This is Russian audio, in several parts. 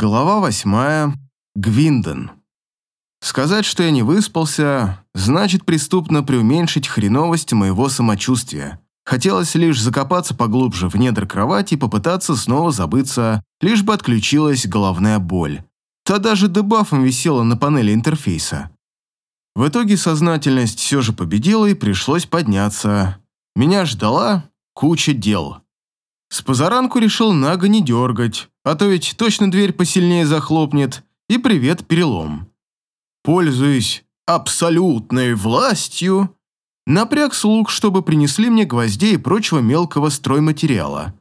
Глава восьмая. Гвинден. Сказать, что я не выспался, значит преступно преуменьшить хреновость моего самочувствия. Хотелось лишь закопаться поглубже в недр кровати и попытаться снова забыться, лишь бы отключилась головная боль. Та даже дебафом висела на панели интерфейса. В итоге сознательность все же победила и пришлось подняться. Меня ждала куча дел. С позаранку решил Нага не дергать, а то ведь точно дверь посильнее захлопнет, и привет перелом. Пользуясь абсолютной властью, напряг слуг, чтобы принесли мне гвоздей и прочего мелкого стройматериала.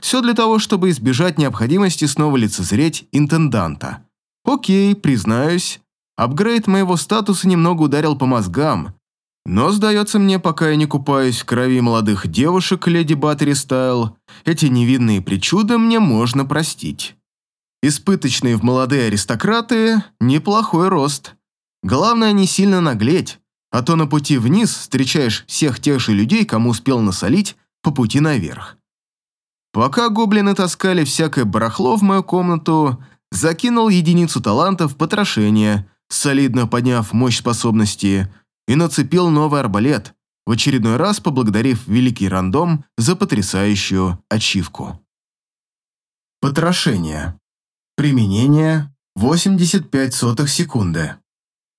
Все для того, чтобы избежать необходимости снова лицезреть интенданта. Окей, признаюсь, апгрейд моего статуса немного ударил по мозгам, но, сдается мне, пока я не купаюсь в крови молодых девушек леди Баттери Стайл, эти невинные причуды мне можно простить. Испыточные в молодые аристократы – неплохой рост. Главное не сильно наглеть, а то на пути вниз встречаешь всех тех же людей, кому успел насолить по пути наверх. Пока гоблины таскали всякое барахло в мою комнату, закинул единицу талантов в потрошение, солидно подняв мощь способности – и нацепил новый арбалет, в очередной раз поблагодарив великий рандом за потрясающую ачивку. Потрошение. Применение 85 сотых секунды.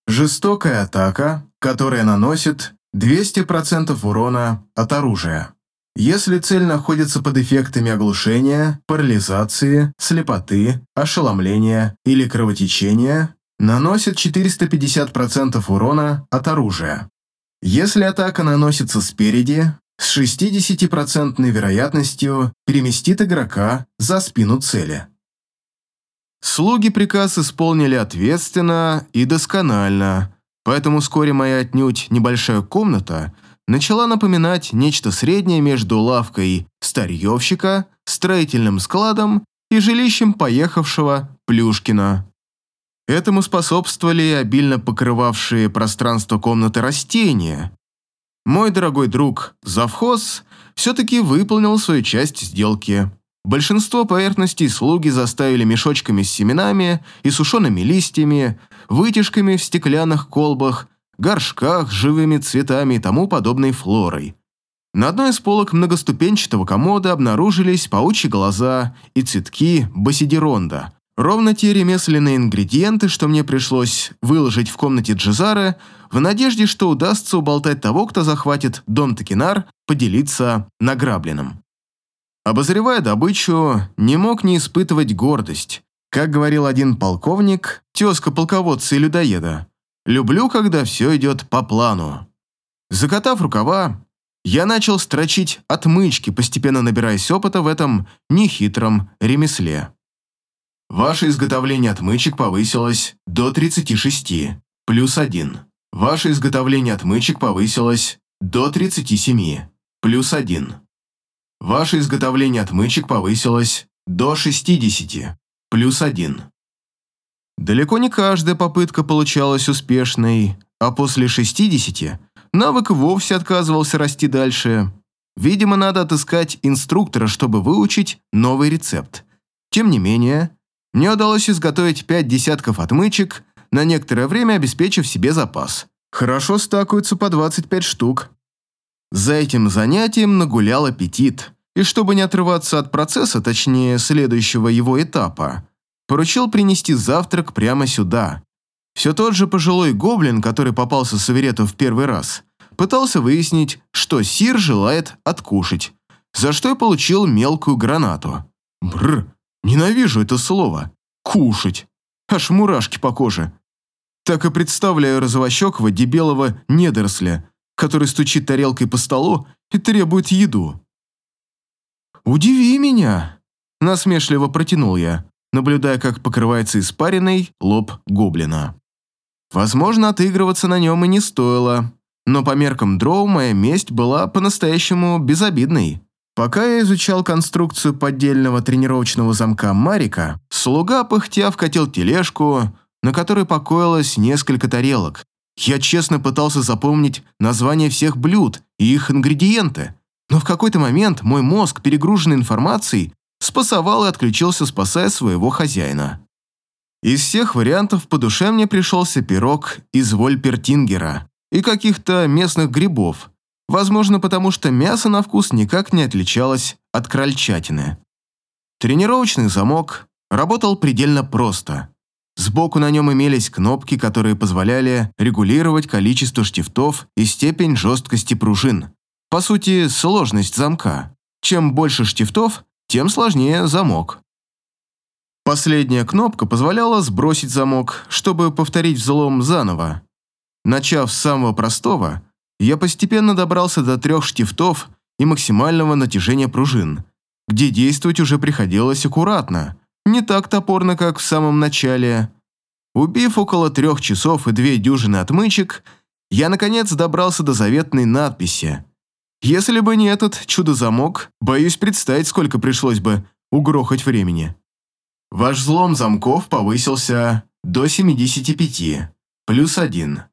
Жестокая атака, которая наносит 200% урона от оружия. Если цель находится под эффектами оглушения, парализации, слепоты, ошеломления или кровотечения, наносит 450% урона от оружия. Если атака наносится спереди, с 60% вероятностью переместит игрока за спину цели. Слуги приказ исполнили ответственно и досконально, поэтому вскоре моя отнюдь небольшая комната начала напоминать нечто среднее между лавкой старьевщика, строительным складом и жилищем поехавшего Плюшкина. Этому способствовали обильно покрывавшие пространство комнаты растения. Мой дорогой друг, завхоз, все-таки выполнил свою часть сделки. Большинство поверхностей слуги заставили мешочками с семенами и сушеными листьями, вытяжками в стеклянных колбах, горшках с живыми цветами и тому подобной флорой. На одной из полок многоступенчатого комода обнаружились паучьи глаза и цветки басидеронда, Ровно те ремесленные ингредиенты, что мне пришлось выложить в комнате Джизара, в надежде, что удастся уболтать того, кто захватит дом Токинар, поделиться награбленным. Обозревая добычу, не мог не испытывать гордость. Как говорил один полковник, тезка полководца и людоеда, «Люблю, когда все идет по плану». Закатав рукава, я начал строчить отмычки, постепенно набираясь опыта в этом нехитром ремесле. Ваше изготовление отмычек повысилось до 36, плюс 1. Ваше изготовление отмычек повысилось до 37, плюс 1. Ваше изготовление отмычек повысилось до 60, плюс 1. Далеко не каждая попытка получалась успешной, а после 60 навык вовсе отказывался расти дальше. Видимо, надо отыскать инструктора, чтобы выучить новый рецепт. Тем не менее, мне удалось изготовить пять десятков отмычек, на некоторое время обеспечив себе запас. Хорошо стакаются по 25 штук. За этим занятием нагулял аппетит, и чтобы не отрываться от процесса, точнее, следующего его этапа, поручил принести завтрак прямо сюда. Все тот же пожилой гоблин, который попался Саверету в первый раз, пытался выяснить, что Сир желает откушать, за что и получил мелкую гранату. Бррр, Ненавижу это слово. Кушать. Аж мурашки по коже. Так и представляю розовощекого дебелого недоросля, который стучит тарелкой по столу и требует еду. «Удиви меня!» – насмешливо протянул я, наблюдая, как покрывается испаренный лоб гоблина. Возможно, отыгрываться на нем и не стоило, но по меркам дроу моя месть была по-настоящему безобидной. Пока я изучал конструкцию поддельного тренировочного замка Марика, слуга пыхтя вкатил тележку, на которой покоилось несколько тарелок. Я честно пытался запомнить названия всех блюд и их ингредиенты, но в какой-то момент мой мозг, перегруженный информацией, спасовал и отключился, спасая своего хозяина. Из всех вариантов по душе мне пришелся пирог из вольпертингера и каких-то местных грибов, возможно, потому что мясо на вкус никак не отличалось от крольчатины. Тренировочный замок работал предельно просто. Сбоку на нем имелись кнопки, которые позволяли регулировать количество штифтов и степень жесткости пружин. По сути, сложность замка. Чем больше штифтов, тем сложнее замок. Последняя кнопка позволяла сбросить замок, чтобы повторить взлом заново. Начав с самого простого, я постепенно добрался до трех штифтов и максимального натяжения пружин, где действовать уже приходилось аккуратно, не так топорно, как в самом начале. Убив около трех часов и две дюжины отмычек, я, наконец, добрался до заветной надписи. Если бы не этот чудо-замок, боюсь представить, сколько пришлось бы угрохать времени. Ваш взлом замков повысился до 75, плюс 1.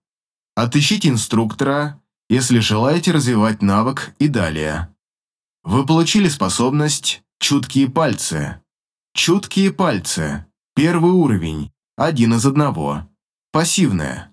Отыщите инструктора, если желаете развивать навык и далее. Вы получили способность «Чуткие пальцы». Чуткие пальцы. Первый уровень. Один из одного. Пассивная.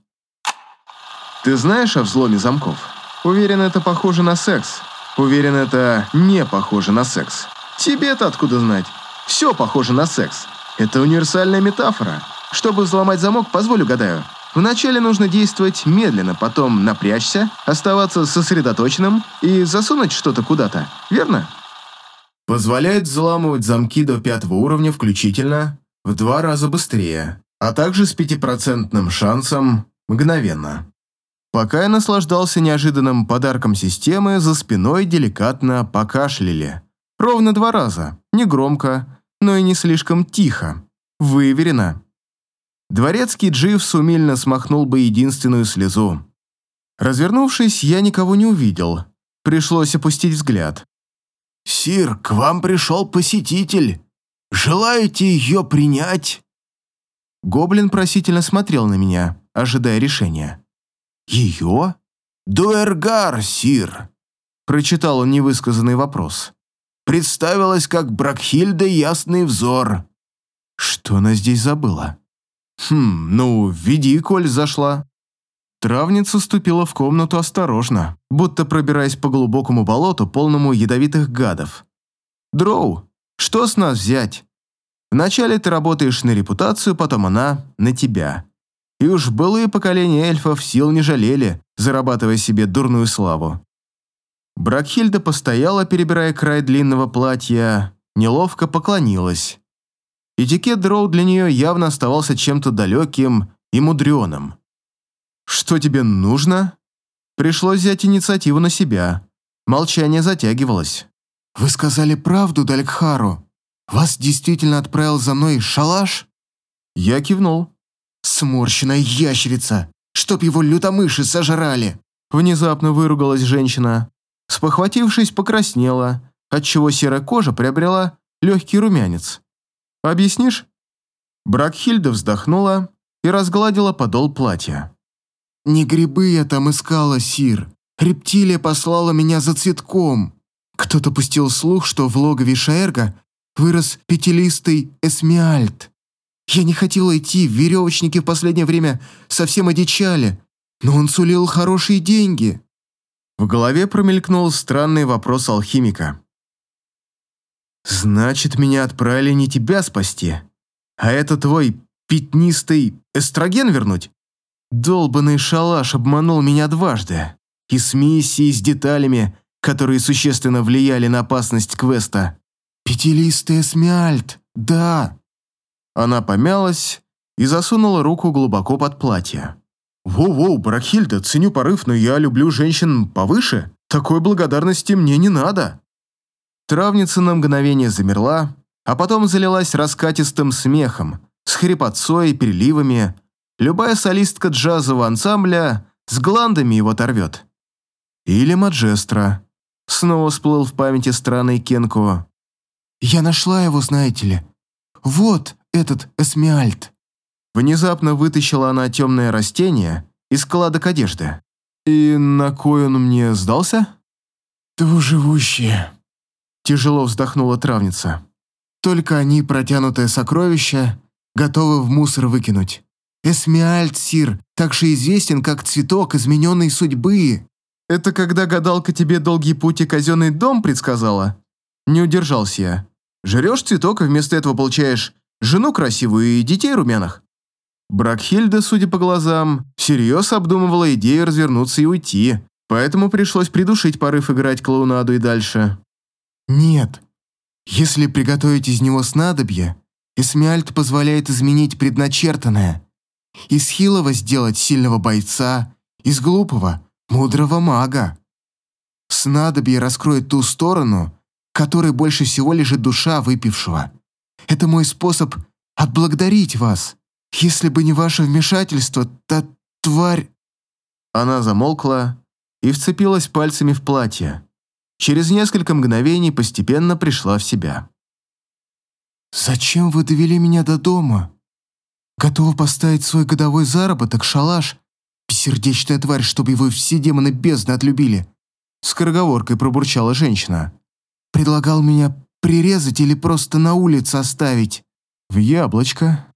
Ты знаешь о взломе замков? Уверен, это похоже на секс. Уверен, это не похоже на секс. Тебе-то откуда знать? Все похоже на секс. Это универсальная метафора. Чтобы взломать замок, позволю гадаю. Вначале нужно действовать медленно, потом напрячься, оставаться сосредоточенным и засунуть что-то куда-то, верно? Позволяет взламывать замки до пятого уровня включительно в два раза быстрее, а также с пятипроцентным шансом мгновенно. Пока я наслаждался неожиданным подарком системы, за спиной деликатно покашляли. Ровно два раза, не громко, но и не слишком тихо. Выверено. Дворецкий Дживс умильно смахнул бы единственную слезу. Развернувшись, я никого не увидел. Пришлось опустить взгляд. «Сир, к вам пришел посетитель. Желаете ее принять?» Гоблин просительно смотрел на меня, ожидая решения. «Ее?» «Дуэргар, сир!» Прочитал он невысказанный вопрос представилась как Бракхильда Ясный Взор. Что она здесь забыла? Хм, ну, веди, коль зашла. Травница ступила в комнату осторожно, будто пробираясь по глубокому болоту, полному ядовитых гадов. «Дроу, что с нас взять? Вначале ты работаешь на репутацию, потом она на тебя. И уж былые поколения эльфов сил не жалели, зарабатывая себе дурную славу. Бракхильда постояла, перебирая край длинного платья, неловко поклонилась. Этикет дроу для нее явно оставался чем-то далеким и мудреным. «Что тебе нужно?» Пришлось взять инициативу на себя. Молчание затягивалось. «Вы сказали правду, Далькхару? Вас действительно отправил за мной шалаш?» Я кивнул. «Сморщенная ящерица! Чтоб его лютомыши сожрали!» Внезапно выругалась женщина. Спохватившись, покраснела, отчего серая кожа приобрела легкий румянец. «Объяснишь?» Бракхильда вздохнула и разгладила подол платья. «Не грибы я там искала, Сир. Рептилия послала меня за цветком. Кто-то пустил слух, что в логове Шаэрга вырос пятилистый эсмиальт. Я не хотела идти, веревочники в последнее время совсем одичали, но он сулил хорошие деньги. В голове промелькнул странный вопрос алхимика. «Значит, меня отправили не тебя спасти, а это твой пятнистый эстроген вернуть? Долбанный шалаш обманул меня дважды. И с миссией, с деталями, которые существенно влияли на опасность квеста. Пятилистый эсмиальт, да!» Она помялась и засунула руку глубоко под платье. «Воу-воу, Барахильда, ценю порыв, но я люблю женщин повыше. Такой благодарности мне не надо». Травница на мгновение замерла, а потом залилась раскатистым смехом, с хрипотцой и переливами. Любая солистка джазового ансамбля с гландами его торвет. Или Маджестра. Снова всплыл в памяти странный Кенко. «Я нашла его, знаете ли. Вот этот эсмиальт». Внезапно вытащила она темное растение из складок одежды. «И на кой он мне сдался?» «Двуживущие», — тяжело вздохнула травница. «Только они протянутое сокровище, готовы в мусор выкинуть. Эсмиальт, сир, также известен как цветок измененной судьбы. Это когда гадалка тебе долгий путь и казенный дом предсказала? Не удержался я. Жрешь цветок, и вместо этого получаешь жену красивую и детей румяных. Бракхильда, судя по глазам, всерьез обдумывала идею развернуться и уйти, поэтому пришлось придушить порыв играть клоунаду и дальше. Нет. Если приготовить из него снадобье, Эсмиальт позволяет изменить предначертанное. Из хилого сделать сильного бойца, из глупого – мудрого мага. Снадобье раскроет ту сторону, которой больше всего лежит душа выпившего. Это мой способ отблагодарить вас. Если бы не ваше вмешательство, та тварь...» Она замолкла и вцепилась пальцами в платье. Через несколько мгновений постепенно пришла в себя. «Зачем вы довели меня до дома? Готова поставить свой годовой заработок, шалаш? Бессердечная тварь, чтобы его все демоны бездны отлюбили!» Скороговоркой пробурчала женщина. «Предлагал меня прирезать или просто на улице оставить?» «В яблочко»,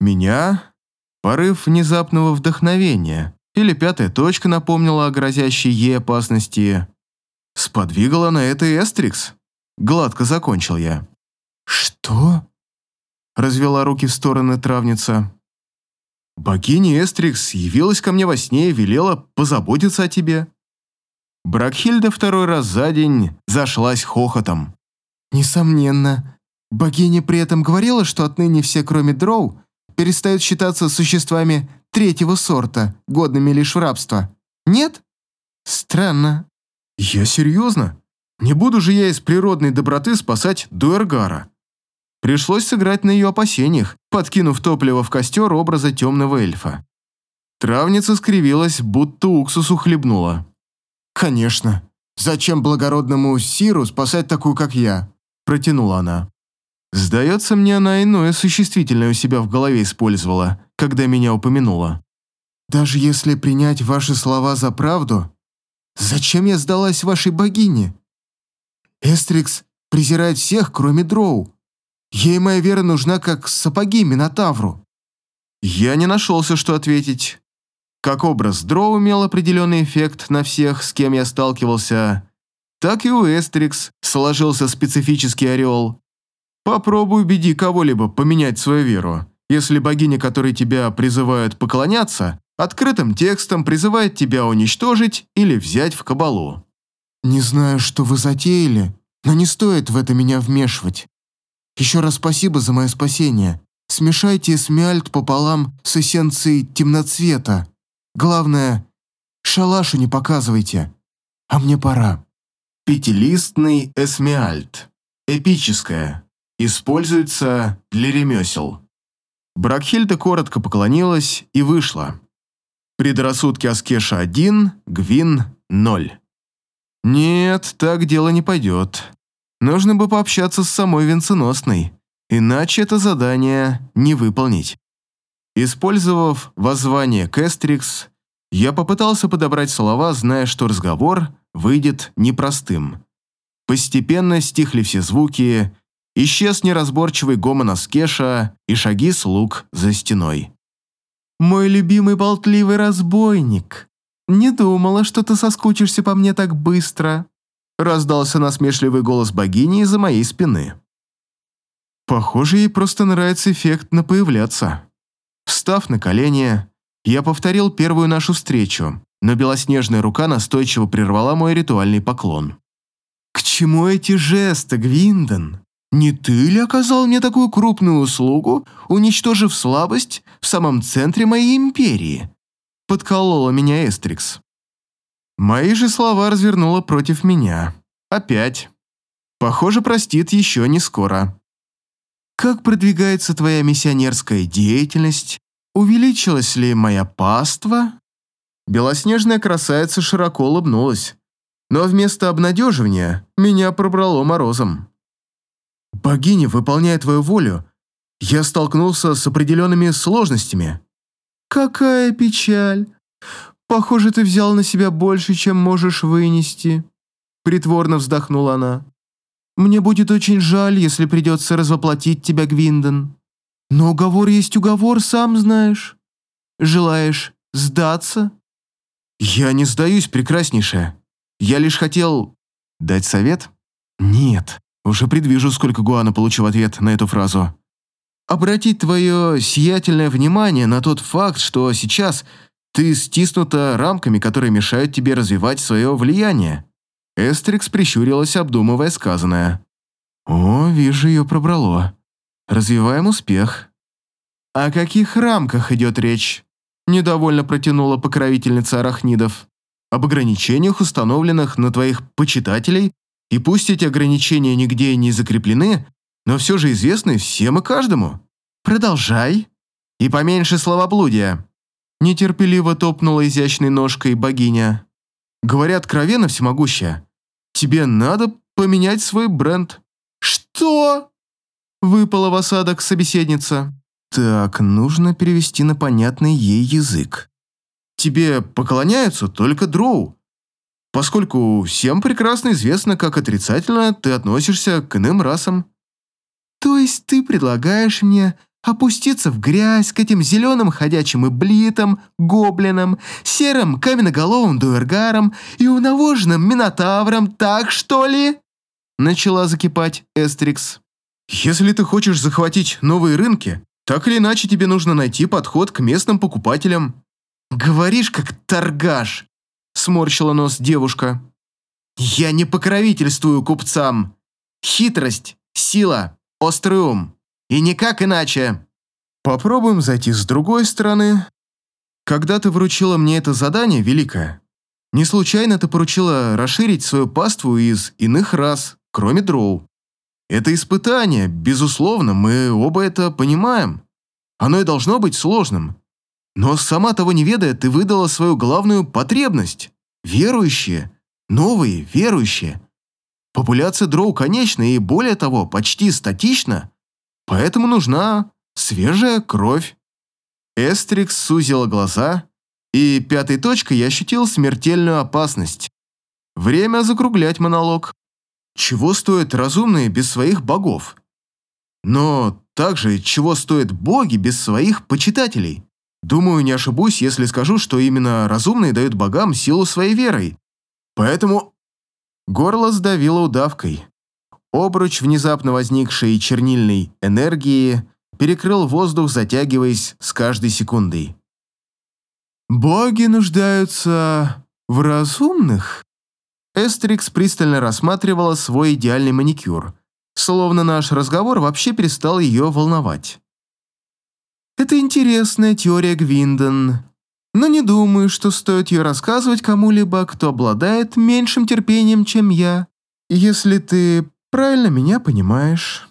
меня порыв внезапного вдохновения или пятая точка напомнила о грозящей ей опасности. Сподвигала на это Эстрикс. Гладко закончил я. «Что?» Развела руки в стороны травница. «Богиня Эстрикс явилась ко мне во сне и велела позаботиться о тебе». Бракхильда второй раз за день зашлась хохотом. «Несомненно. Богиня при этом говорила, что отныне все, кроме дроу, перестают считаться существами третьего сорта, годными лишь в рабство. Нет? Странно. Я серьезно? Не буду же я из природной доброты спасать Дуэргара. Пришлось сыграть на ее опасениях, подкинув топливо в костер образа темного эльфа. Травница скривилась, будто уксусу хлебнула. «Конечно. Зачем благородному Сиру спасать такую, как я?» Протянула она. Сдается мне, она иное существительное у себя в голове использовала, когда меня упомянула. Даже если принять ваши слова за правду, зачем я сдалась вашей богине? Эстрикс презирает всех, кроме Дроу. Ей моя вера нужна, как сапоги Минотавру. Я не нашелся, что ответить. Как образ Дроу имел определенный эффект на всех, с кем я сталкивался, так и у Эстрикс сложился специфический ореол. Попробуй убеди кого-либо поменять свою веру. Если богиня, которой тебя призывают поклоняться, открытым текстом призывает тебя уничтожить или взять в кабалу. Не знаю, что вы затеяли, но не стоит в это меня вмешивать. Еще раз спасибо за мое спасение. Смешайте эсмиальт пополам с эссенцией темноцвета. Главное, шалашу не показывайте. А мне пора. Пятилистный эсмиальт. Эпическое. Используется для ремесел. Бракхильда коротко поклонилась и вышла. Предрассудки Аскеша 1, Гвин 0. Нет, так дело не пойдет. Нужно бы пообщаться с самой венценосной, иначе это задание не выполнить. Использовав воззвание Кестрикс, я попытался подобрать слова, зная, что разговор выйдет непростым. Постепенно стихли все звуки, Исчез неразборчивый гомон Аскеша и шаги слуг за стеной. «Мой любимый болтливый разбойник! Не думала, что ты соскучишься по мне так быстро!» раздался насмешливый голос богини из-за моей спины. Похоже, ей просто нравится эффектно появляться. Встав на колени, я повторил первую нашу встречу, но белоснежная рука настойчиво прервала мой ритуальный поклон. «К чему эти жесты, Гвинден? Не ты ли оказал мне такую крупную услугу, уничтожив слабость в самом центре моей империи?» Подколола меня Эстрикс. Мои же слова развернула против меня. Опять. Похоже, простит еще не скоро. «Как продвигается твоя миссионерская деятельность? Увеличилась ли моя паства?» Белоснежная красавица широко улыбнулась, но вместо обнадеживания меня пробрало морозом. Богиня, выполняя твою волю, я столкнулся с определенными сложностями. Какая печаль. Похоже, ты взял на себя больше, чем можешь вынести. Притворно вздохнула она. Мне будет очень жаль, если придется развоплотить тебя, Гвинден. Но уговор есть уговор, сам знаешь. Желаешь сдаться?» «Я не сдаюсь, прекраснейшая. Я лишь хотел... дать совет?» «Нет, уже предвижу, сколько Гуана получил ответ на эту фразу. Обратить твое сиятельное внимание на тот факт, что сейчас ты стиснута рамками, которые мешают тебе развивать свое влияние». Эстрикс прищурилась, обдумывая сказанное. «О, вижу, ее пробрало. Развиваем успех». «О каких рамках идет речь?» Недовольно протянула покровительница арахнидов. «Об ограничениях, установленных на твоих почитателей, и пусть эти ограничения нигде не закреплены, но все же известны всем и каждому. Продолжай. И поменьше словоблудия». Нетерпеливо топнула изящной ножкой богиня. «Говоря откровенно, всемогущая, тебе надо поменять свой бренд». «Что?» Выпала в осадок собеседница. «Так, нужно перевести на понятный ей язык. Тебе поклоняются только дроу, поскольку всем прекрасно известно, как отрицательно ты относишься к иным расам». «То есть ты предлагаешь мне опуститься в грязь к этим зеленым ходячим иблитам, гоблинам, серым каменноголовым дуэргарам и унавоженным минотаврам, так что ли?» Начала закипать Эстрикс. «Если ты хочешь захватить новые рынки, так или иначе тебе нужно найти подход к местным покупателям». «Говоришь, как торгаш», — сморщила нос девушка. «Я не покровительствую купцам. Хитрость, сила, острый ум. И никак иначе. Попробуем зайти с другой стороны. Когда ты вручила мне это задание, Великая, не случайно ты поручила расширить свою паству из иных рас, кроме дроу. Это испытание, безусловно, мы оба это понимаем. Оно и должно быть сложным. Но сама того не ведая, ты выдала свою главную потребность. Верующие, новые верующие. Популяция дроу конечна и, более того, почти статична. Поэтому нужна свежая кровь. Эстрикс сузила глаза, и пятой точкой я ощутил смертельную опасность. Время закруглять монолог. Чего стоят разумные без своих богов? Но также, чего стоят боги без своих почитателей? Думаю, не ошибусь, если скажу, что именно разумные дают богам силу своей верой. Поэтому горло сдавило удавкой. Обруч внезапно возникшей чернильной энергии перекрыл воздух, затягиваясь с каждой секундой. «Боги нуждаются в разумных?» Эстрикс пристально рассматривала свой идеальный маникюр, словно наш разговор вообще перестал ее волновать. «Это интересная теория Гвинден, но не думаю, что стоит ее рассказывать кому-либо, кто обладает меньшим терпением, чем я. Если ты Правильно меня понимаешь.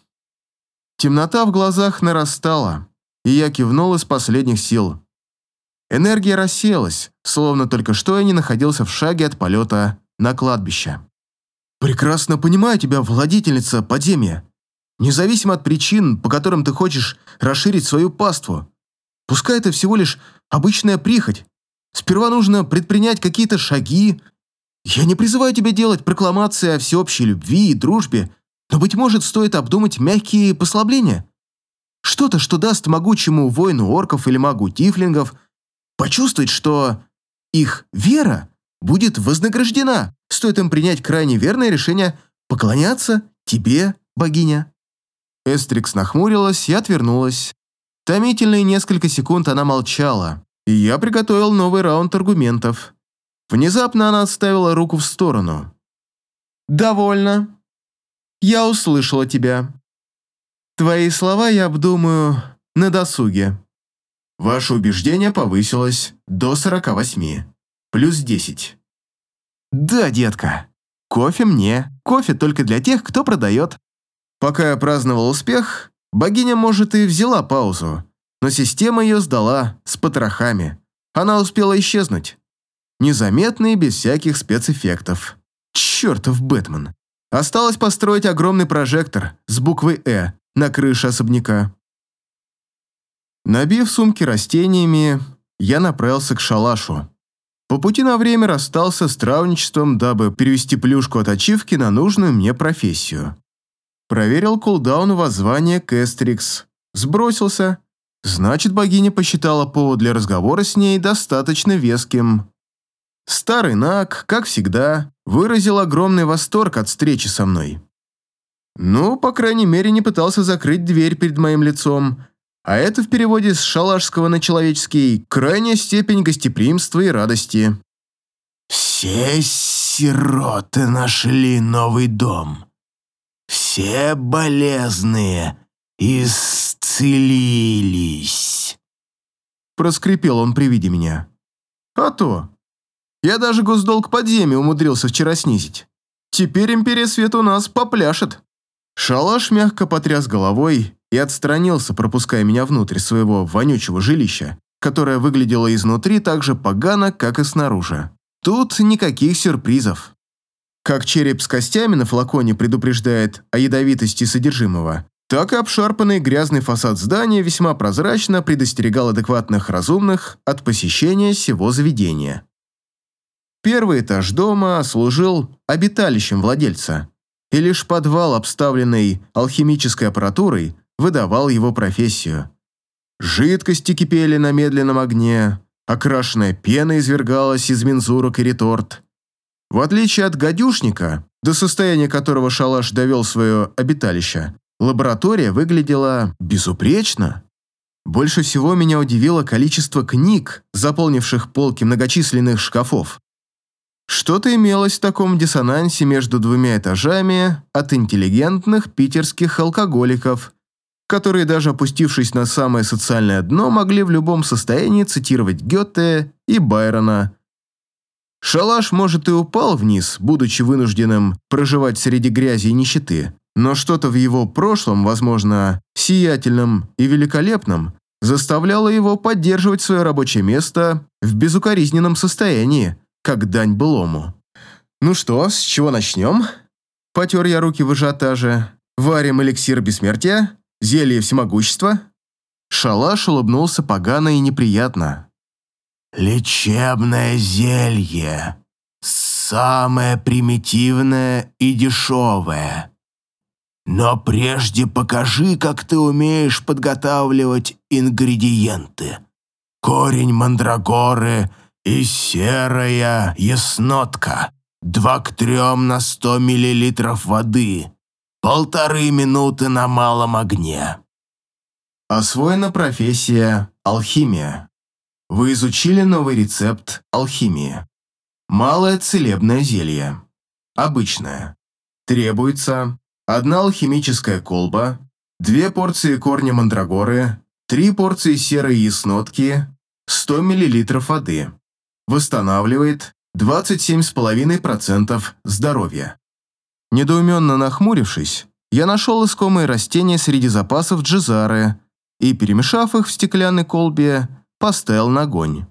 Темнота в глазах нарастала, и я кивнул из последних сил. Энергия рассеялась, словно только что я не находился в шаге от полета на кладбище. «Прекрасно понимаю тебя, владительница подземья. Независимо от причин, по которым ты хочешь расширить свою паству. Пускай это всего лишь обычная прихоть. Сперва нужно предпринять какие-то шаги, я не призываю тебя делать прокламации о всеобщей любви и дружбе, но, быть может, стоит обдумать мягкие послабления. Что-то, что даст могучему воину орков или магу тифлингов почувствовать, что их вера будет вознаграждена, стоит им принять крайне верное решение поклоняться тебе, богиня. Эстрикс нахмурилась и отвернулась. Томительные несколько секунд она молчала, и я приготовил новый раунд аргументов. Внезапно она отставила руку в сторону. «Довольно. Я услышала тебя. Твои слова я обдумаю на досуге». Ваше убеждение повысилось до 48. Плюс 10. «Да, детка. Кофе мне. Кофе только для тех, кто продает». Пока я праздновал успех, богиня, может, и взяла паузу, но система ее сдала с потрохами. Она успела исчезнуть незаметный, без всяких спецэффектов. Чертов Бэтмен. Осталось построить огромный прожектор с буквой «Э» на крыше особняка. Набив сумки растениями, я направился к шалашу. По пути на время расстался с травничеством, дабы перевести плюшку от ачивки на нужную мне профессию. Проверил кулдаун воззвания Кэстрикс, сбросился. Значит, богиня посчитала повод для разговора с ней достаточно веским. Старый Наг, как всегда, выразил огромный восторг от встречи со мной. Ну, по крайней мере, не пытался закрыть дверь перед моим лицом, а это в переводе с шалашского на человеческий крайняя степень гостеприимства и радости. «Все сироты нашли новый дом. Все болезные исцелились», — проскрипел он при виде меня. «А то! Я даже госдолг подземья умудрился вчера снизить. Теперь Империя Света у нас попляшет». Шалаш мягко потряс головой и отстранился, пропуская меня внутрь своего вонючего жилища, которое выглядело изнутри так же погано, как и снаружи. Тут никаких сюрпризов. Как череп с костями на флаконе предупреждает о ядовитости содержимого, так и обшарпанный грязный фасад здания весьма прозрачно предостерегал адекватных разумных от посещения всего заведения. Первый этаж дома служил обиталищем владельца, и лишь подвал, обставленный алхимической аппаратурой, выдавал его профессию. Жидкости кипели на медленном огне, окрашенная пена извергалась из мензурок и реторт. В отличие от гадюшника, до состояния которого шалаш довел свое обиталище, лаборатория выглядела безупречно. Больше всего меня удивило количество книг, заполнивших полки многочисленных шкафов. Что-то имелось в таком диссонансе между двумя этажами от интеллигентных питерских алкоголиков, которые, даже опустившись на самое социальное дно, могли в любом состоянии цитировать Гёте и Байрона. Шалаш, может, и упал вниз, будучи вынужденным проживать среди грязи и нищеты, но что-то в его прошлом, возможно, сиятельном и великолепном, заставляло его поддерживать свое рабочее место в безукоризненном состоянии, как дань былому. «Ну что, с чего начнем?» Потер я руки в ажиотаже. «Варим эликсир бессмертия? Зелье всемогущества?» Шалаш улыбнулся погано и неприятно. «Лечебное зелье. Самое примитивное и дешевое. Но прежде покажи, как ты умеешь подготавливать ингредиенты. Корень мандрагоры — и серая яснотка. Два к трем на сто миллилитров воды. Полторы минуты на малом огне. Освоена профессия алхимия. Вы изучили новый рецепт алхимии. Малое целебное зелье. Обычное. Требуется одна алхимическая колба, две порции корня мандрагоры, три порции серой яснотки, 100 мл воды восстанавливает 27,5% здоровья. Недоуменно нахмурившись, я нашел искомые растения среди запасов джизары и, перемешав их в стеклянной колбе, поставил на огонь.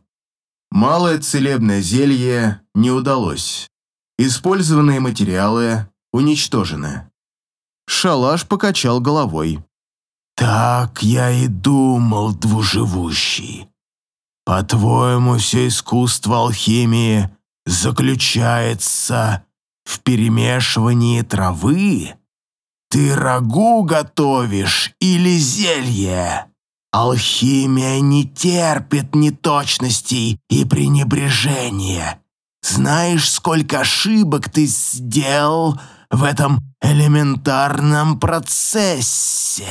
Малое целебное зелье не удалось. Использованные материалы уничтожены. Шалаш покачал головой. «Так я и думал, двуживущий. По-твоему, все искусство алхимии заключается в перемешивании травы? Ты рагу готовишь или зелье? Алхимия не терпит неточностей и пренебрежения. Знаешь, сколько ошибок ты сделал в этом элементарном процессе?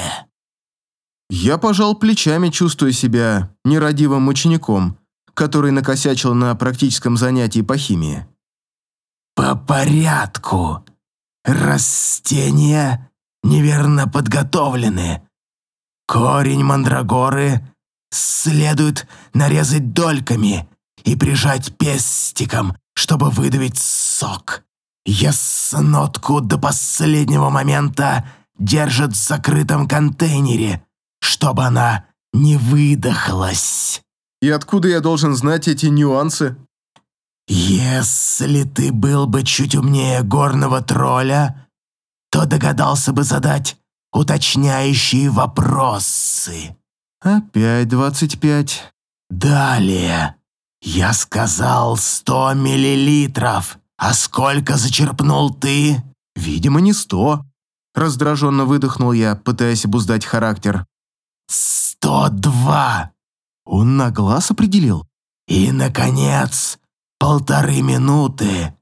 Я пожал плечами, чувствуя себя нерадивым учеником, который накосячил на практическом занятии по химии. «По порядку. Растения неверно подготовлены. Корень мандрагоры следует нарезать дольками и прижать пестиком, чтобы выдавить сок. Яснотку до последнего момента держат в закрытом контейнере, чтобы она не выдохлась. И откуда я должен знать эти нюансы? Если ты был бы чуть умнее горного тролля, то догадался бы задать уточняющие вопросы. Опять двадцать пять. Далее. Я сказал сто миллилитров. А сколько зачерпнул ты? Видимо, не сто. Раздраженно выдохнул я, пытаясь обуздать характер. сто два. Он на глаз определил. И, наконец, полторы минуты.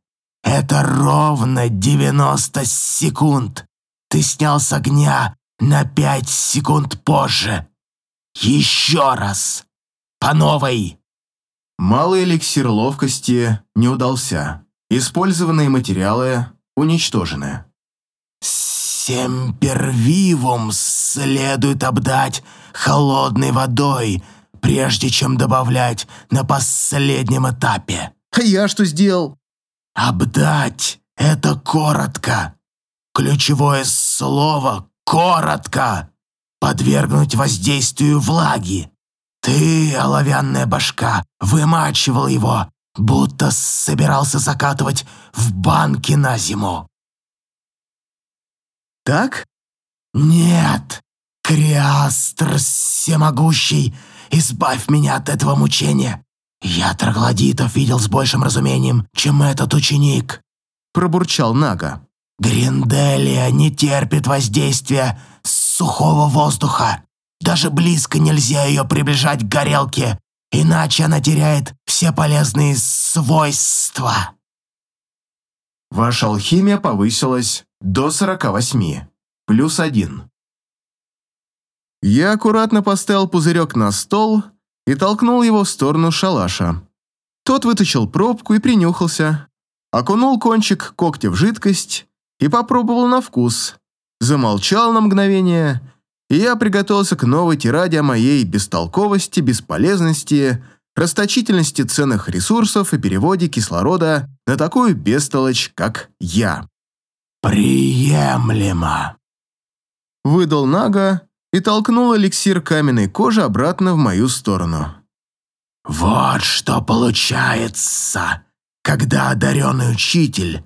Это ровно девяносто секунд. Ты снял с огня на пять секунд позже. Еще раз. По новой. Малый эликсир ловкости не удался. Использованные материалы уничтожены. Семпервивум следует обдать холодной водой, прежде чем добавлять на последнем этапе. А я что сделал? Обдать — это коротко. Ключевое слово — коротко. Подвергнуть воздействию влаги. Ты, оловянная башка, вымачивал его, будто собирался закатывать в банки на зиму. Так? Нет, Криастр всемогущий, избавь меня от этого мучения. Я троглодитов видел с большим разумением, чем этот ученик. Пробурчал Нага. Гринделия не терпит воздействия сухого воздуха. Даже близко нельзя ее приближать к горелке, иначе она теряет все полезные свойства. Ваша алхимия повысилась до 48, плюс один. Я аккуратно поставил пузырек на стол и толкнул его в сторону шалаша. Тот вытащил пробку и принюхался, окунул кончик когтя в жидкость и попробовал на вкус. Замолчал на мгновение, и я приготовился к новой тираде о моей бестолковости, бесполезности, расточительности ценных ресурсов и переводе кислорода на такую бестолочь, как я. «Приемлемо», — выдал Нага и толкнул эликсир каменной кожи обратно в мою сторону. «Вот что получается, когда одаренный учитель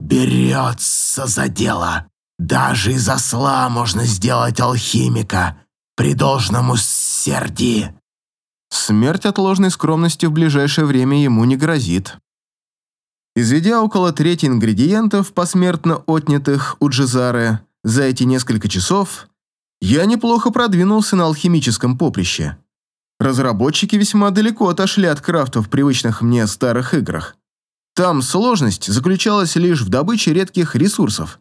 берется за дело. Даже из осла можно сделать алхимика при должном усердии». Смерть от ложной скромности в ближайшее время ему не грозит. Изведя около трети ингредиентов, посмертно отнятых у Джизары, за эти несколько часов, я неплохо продвинулся на алхимическом поприще. Разработчики весьма далеко отошли от крафта в привычных мне старых играх. Там сложность заключалась лишь в добыче редких ресурсов,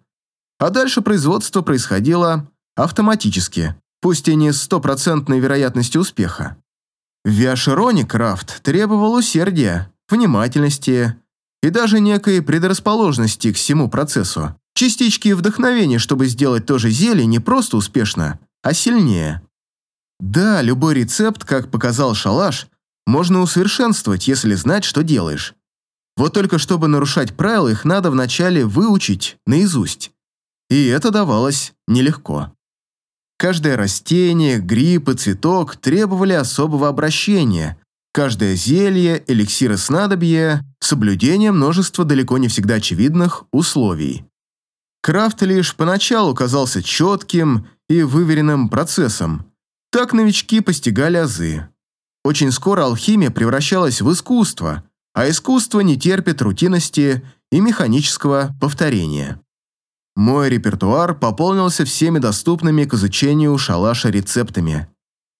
а дальше производство происходило автоматически, пусть и не с стопроцентной вероятностью успеха. В крафт требовал усердия, внимательности, и даже некой предрасположенности к всему процессу. Частички вдохновения, чтобы сделать то же зелье не просто успешно, а сильнее. Да, любой рецепт, как показал Шалаш, можно усовершенствовать, если знать, что делаешь. Вот только чтобы нарушать правила, их надо вначале выучить наизусть. И это давалось нелегко. Каждое растение, гриб и цветок требовали особого обращения, Каждое зелье, эликсир и снадобье – соблюдение множества далеко не всегда очевидных условий. Крафт лишь поначалу казался четким и выверенным процессом. Так новички постигали азы. Очень скоро алхимия превращалась в искусство, а искусство не терпит рутинности и механического повторения. Мой репертуар пополнился всеми доступными к изучению шалаша рецептами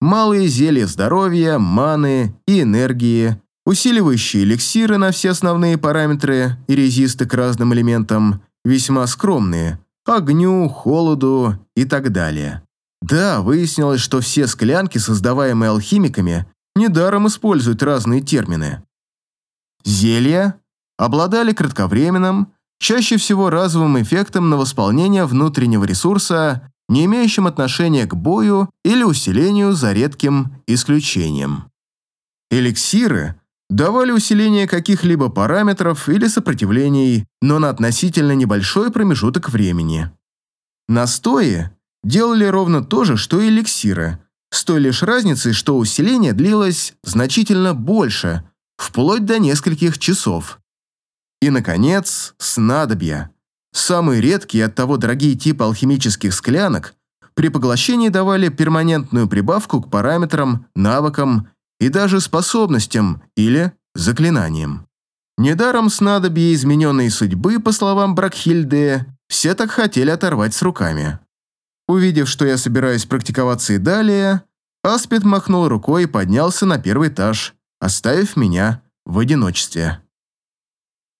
малые зелья здоровья, маны и энергии, усиливающие эликсиры на все основные параметры и резисты к разным элементам, весьма скромные – огню, холоду и так далее. Да, выяснилось, что все склянки, создаваемые алхимиками, недаром используют разные термины. Зелья обладали кратковременным, чаще всего разовым эффектом на восполнение внутреннего ресурса не имеющим отношения к бою или усилению за редким исключением. Эликсиры давали усиление каких-либо параметров или сопротивлений, но на относительно небольшой промежуток времени. Настои делали ровно то же, что и эликсиры, с той лишь разницей, что усиление длилось значительно больше, вплоть до нескольких часов. И, наконец, снадобья. Самые редкие и оттого дорогие типы алхимических склянок при поглощении давали перманентную прибавку к параметрам, навыкам и даже способностям или заклинаниям. Недаром снадобье измененной судьбы, по словам Бракхильды, все так хотели оторвать с руками. Увидев, что я собираюсь практиковаться и далее, Аспид махнул рукой и поднялся на первый этаж, оставив меня в одиночестве.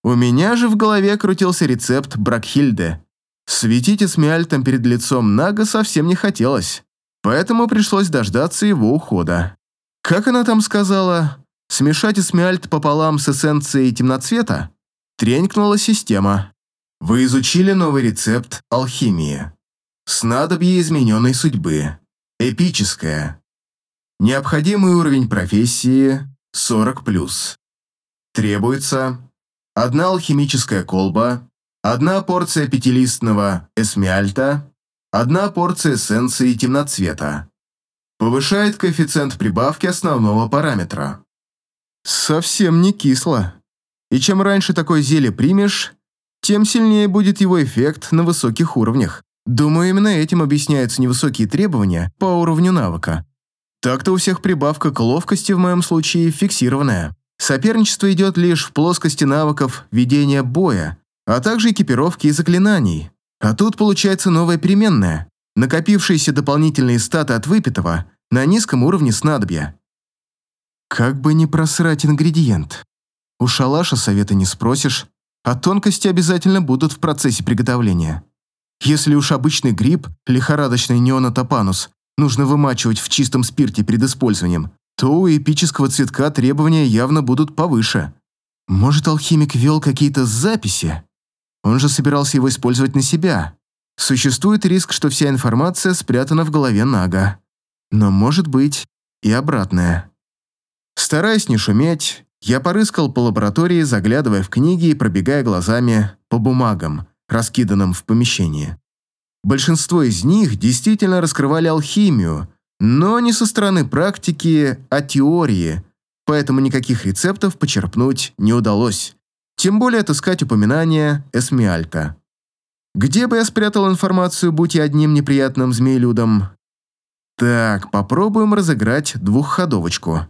У меня же в голове крутился рецепт Бракхильды. Светить эсмиальтом перед лицом Нага совсем не хотелось, поэтому пришлось дождаться его ухода. Как она там сказала? Смешать эсмиальт пополам с эссенцией темноцвета? Тренькнула система. Вы изучили новый рецепт алхимии. Снадобье измененной судьбы. Эпическое. Необходимый уровень профессии 40+. Требуется одна алхимическая колба, одна порция пятилистного эсмиальта, одна порция эссенции темноцвета. Повышает коэффициент прибавки основного параметра. Совсем не кисло. И чем раньше такое зелье примешь, тем сильнее будет его эффект на высоких уровнях. Думаю, именно этим объясняются невысокие требования по уровню навыка. Так-то у всех прибавка к ловкости в моем случае фиксированная. Соперничество идет лишь в плоскости навыков ведения боя, а также экипировки и заклинаний. А тут получается новая переменная, накопившиеся дополнительные статы от выпитого на низком уровне снадобья. Как бы не просрать ингредиент. У шалаша совета не спросишь, а тонкости обязательно будут в процессе приготовления. Если уж обычный гриб, лихорадочный неонотопанус, нужно вымачивать в чистом спирте перед использованием, то у эпического цветка требования явно будут повыше. Может, алхимик вел какие-то записи? Он же собирался его использовать на себя. Существует риск, что вся информация спрятана в голове Нага. Но может быть и обратное. Стараясь не шуметь, я порыскал по лаборатории, заглядывая в книги и пробегая глазами по бумагам, раскиданным в помещении. Большинство из них действительно раскрывали алхимию, но не со стороны практики, а теории, поэтому никаких рецептов почерпнуть не удалось. Тем более отыскать упоминания Эсмиальта. Где бы я спрятал информацию, будь я одним неприятным змеелюдом? Так, попробуем разыграть двухходовочку.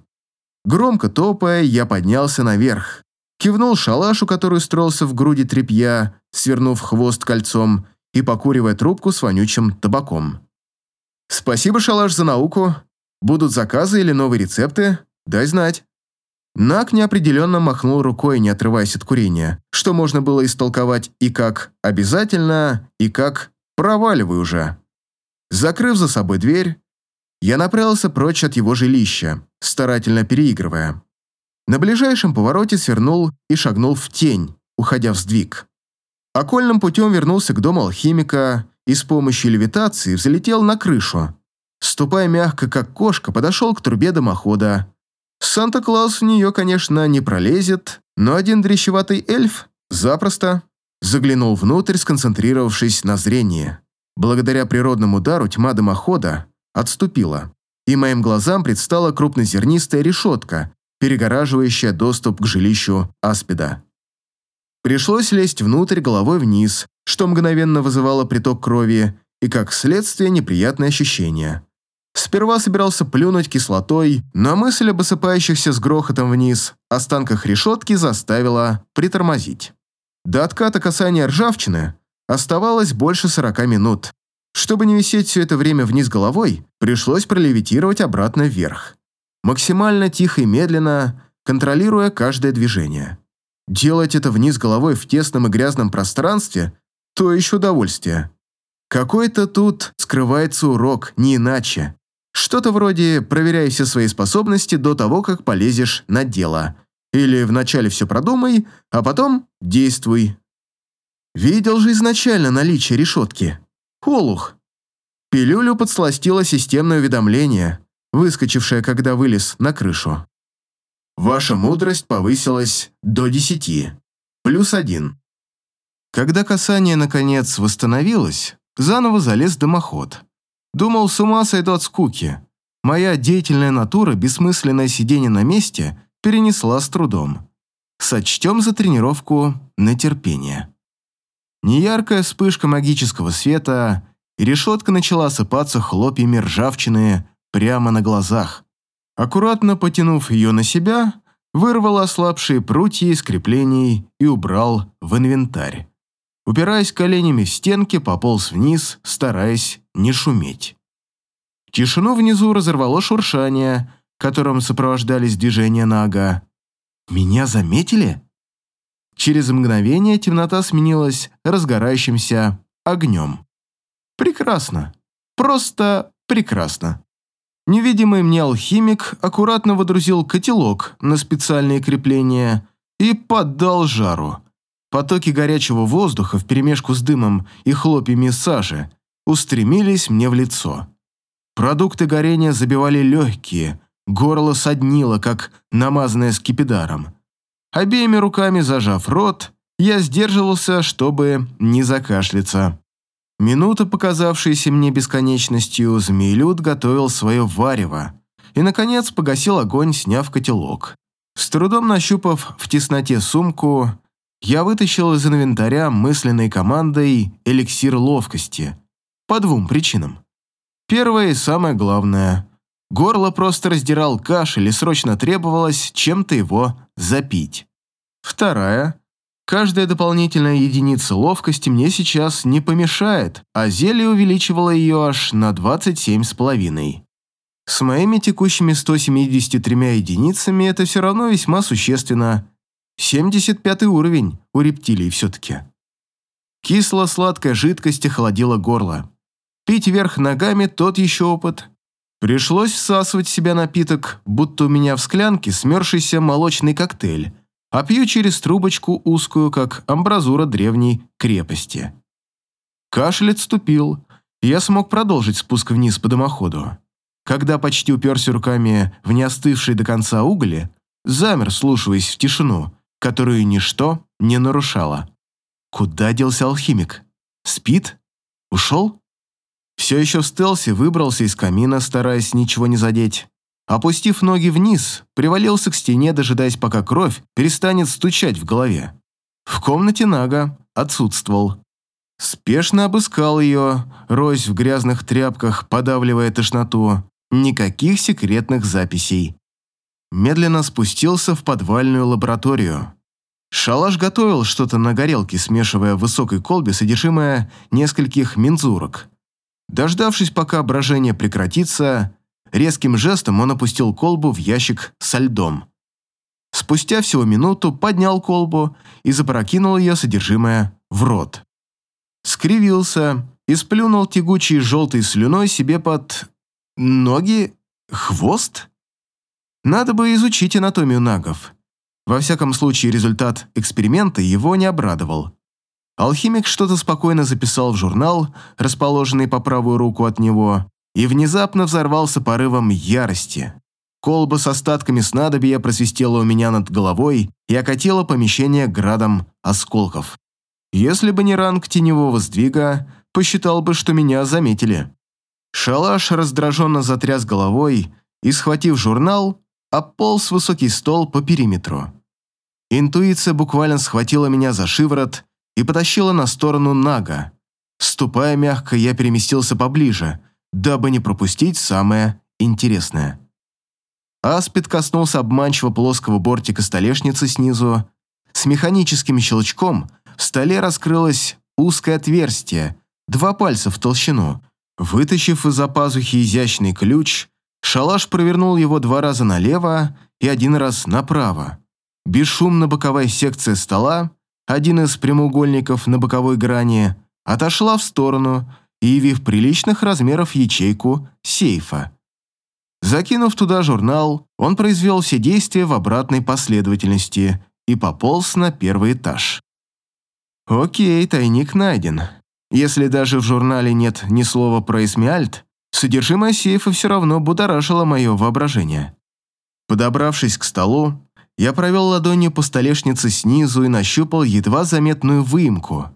Громко топая, я поднялся наверх. Кивнул шалашу, который строился в груди тряпья, свернув хвост кольцом и покуривая трубку с вонючим табаком. «Спасибо, шалаш, за науку. Будут заказы или новые рецепты? Дай знать». Нак неопределенно махнул рукой, не отрываясь от курения, что можно было истолковать и как «обязательно», и как «проваливай уже». Закрыв за собой дверь, я направился прочь от его жилища, старательно переигрывая. На ближайшем повороте свернул и шагнул в тень, уходя в сдвиг. Окольным путем вернулся к дому алхимика и с помощью левитации взлетел на крышу. Ступая мягко, как кошка, подошел к трубе дымохода. Санта-Клаус в нее, конечно, не пролезет, но один дрещеватый эльф запросто заглянул внутрь, сконцентрировавшись на зрении. Благодаря природному дару тьма дымохода отступила, и моим глазам предстала крупнозернистая решетка, перегораживающая доступ к жилищу Аспида. Пришлось лезть внутрь головой вниз, что мгновенно вызывало приток крови и, как следствие, неприятные ощущения. Сперва собирался плюнуть кислотой, но мысль об осыпающихся с грохотом вниз останках решетки заставила притормозить. До отката касания ржавчины оставалось больше 40 минут. Чтобы не висеть все это время вниз головой, пришлось пролевитировать обратно вверх. Максимально тихо и медленно, контролируя каждое движение. Делать это вниз головой в тесном и грязном пространстве – то еще удовольствие. Какой-то тут скрывается урок, не иначе. Что-то вроде «проверяй все свои способности до того, как полезешь на дело». Или вначале все продумай, а потом действуй. Видел же изначально наличие решетки. Олух. Пилюлю подсластило системное уведомление, выскочившее, когда вылез на крышу. Ваша мудрость повысилась до десяти. Плюс один. Когда касание, наконец, восстановилось, заново залез дымоход. Думал, с ума сойду от скуки. Моя деятельная натура бессмысленное сидение на месте перенесла с трудом. Сочтем за тренировку на терпение. Неяркая вспышка магического света, и решетка начала осыпаться хлопьями ржавчины прямо на глазах. Аккуратно потянув ее на себя, вырвал ослабшие прутья из креплений и убрал в инвентарь. Упираясь коленями в стенки, пополз вниз, стараясь не шуметь. Тишину внизу разорвало шуршание, которым сопровождались движения Нага. «Меня заметили?» Через мгновение темнота сменилась разгорающимся огнем. Прекрасно. Просто прекрасно. Невидимый мне алхимик аккуратно водрузил котелок на специальные крепления и поддал жару. Потоки горячего воздуха вперемешку с дымом и хлопьями сажи устремились мне в лицо. Продукты горения забивали легкие, горло соднило, как намазанное скипидаром. Обеими руками зажав рот, я сдерживался, чтобы не закашляться. Минута, показавшаяся мне бесконечностью, змеелюд готовил свое варево и, наконец, погасил огонь, сняв котелок. С трудом нащупав в тесноте сумку, я вытащил из инвентаря мысленной командой эликсир ловкости. По двум причинам. Первое и самое главное. Горло просто раздирал кашель и срочно требовалось чем-то его запить. Вторая. Каждая дополнительная единица ловкости мне сейчас не помешает, а зелье увеличивало ее аж на 27,5. С моими текущими 173 единицами это все равно весьма существенно. 75 уровень у рептилий все-таки. Кисло-сладкая жидкость охладила горло. Пить вверх ногами тот еще опыт. Пришлось всасывать в себя напиток, будто у меня в склянке смерзшийся молочный коктейль, а пью через трубочку узкую, как амбразура древней крепости. Кашель отступил, и я смог продолжить спуск вниз по дымоходу. Когда почти уперся руками в неостывшие до конца угли, замер, слушаясь в тишину, которую ничто не нарушало. Куда делся алхимик? Спит? Ушел? Все еще в стелсе выбрался из камина, стараясь ничего не задеть. Опустив ноги вниз, привалился к стене, дожидаясь, пока кровь перестанет стучать в голове. В комнате Нага отсутствовал. Спешно обыскал ее, роясь в грязных тряпках, подавливая тошноту. Никаких секретных записей. Медленно спустился в подвальную лабораторию. Шалаш готовил что-то на горелке, смешивая в высокой колбе содержимое нескольких мензурок. Дождавшись, пока брожение прекратится, Резким жестом он опустил колбу в ящик со льдом. Спустя всего минуту поднял колбу и запрокинул ее содержимое в рот. Скривился и сплюнул тягучей желтой слюной себе под... ноги? Хвост? Надо бы изучить анатомию нагов. Во всяком случае, результат эксперимента его не обрадовал. Алхимик что-то спокойно записал в журнал, расположенный по правую руку от него, и внезапно взорвался порывом ярости. Колба с остатками снадобья просвистела у меня над головой и окатила помещение градом осколков. Если бы не ранг теневого сдвига, посчитал бы, что меня заметили. Шалаш раздраженно затряс головой и, схватив журнал, ополз высокий стол по периметру. Интуиция буквально схватила меня за шиворот и потащила на сторону Нага. Ступая мягко, я переместился поближе, дабы не пропустить самое интересное. Аспид коснулся обманчиво плоского бортика столешницы снизу. С механическим щелчком в столе раскрылось узкое отверстие, два пальца в толщину. Вытащив из-за пазухи изящный ключ, шалаш провернул его два раза налево и один раз направо. Бесшумно боковая секция стола, один из прямоугольников на боковой грани, отошла в сторону, явив приличных размеров ячейку сейфа. Закинув туда журнал, он произвел все действия в обратной последовательности и пополз на первый этаж. Окей, тайник найден. Если даже в журнале нет ни слова про Эсмиальт, содержимое сейфа все равно будоражило мое воображение. Подобравшись к столу, я провел ладонью по столешнице снизу и нащупал едва заметную выемку.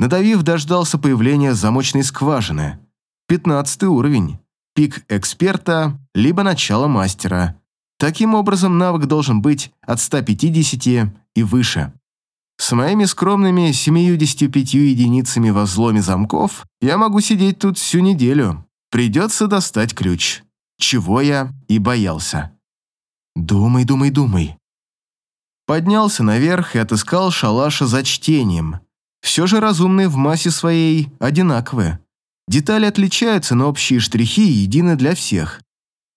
Надавив, дождался появления замочной скважины. Пятнадцатый уровень. Пик эксперта, либо начало мастера. Таким образом, навык должен быть от 150 и выше. С моими скромными 75 единицами во взломе замков я могу сидеть тут всю неделю. Придется достать ключ. Чего я и боялся. Думай, думай, думай. Поднялся наверх и отыскал шалаша за чтением. Все же разумные в массе своей одинаковые. Детали отличаются, но общие штрихи едины для всех.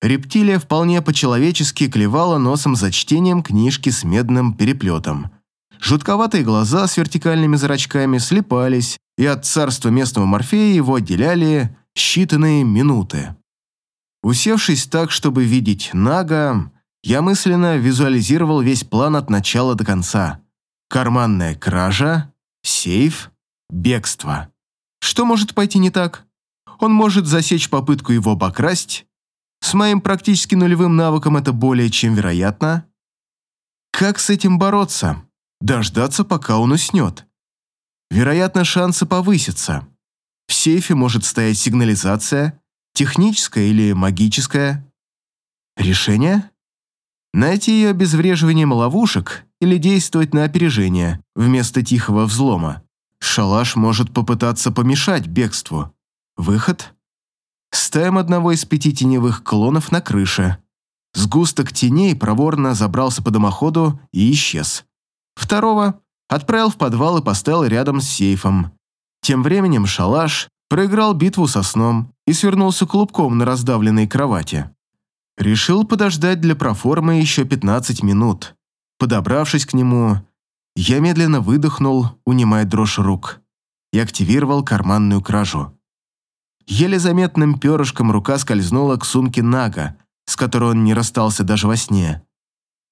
Рептилия вполне по-человечески клевала носом за чтением книжки с медным переплетом. Жутковатые глаза с вертикальными зрачками слепались, и от царства местного Морфея его отделяли считанные минуты. Усевшись так, чтобы видеть Нага, я мысленно визуализировал весь план от начала до конца. Карманная кража, сейф, бегство. Что может пойти не так? Он может засечь попытку его обокрасть. С моим практически нулевым навыком это более чем вероятно. Как с этим бороться? Дождаться, пока он уснет. Вероятно, шансы повысятся. В сейфе может стоять сигнализация, техническая или магическая. Решение? Найти ее обезвреживанием ловушек или действовать на опережение вместо тихого взлома. Шалаш может попытаться помешать бегству. Выход? Ставим одного из пяти теневых клонов на крыше. Сгусток теней проворно забрался по дымоходу и исчез. Второго отправил в подвал и поставил рядом с сейфом. Тем временем шалаш проиграл битву со сном и свернулся клубком на раздавленной кровати. Решил подождать для проформы еще 15 минут. Подобравшись к нему, я медленно выдохнул, унимая дрожь рук, и активировал карманную кражу. Еле заметным перышком рука скользнула к сумке Нага, с которой он не расстался даже во сне.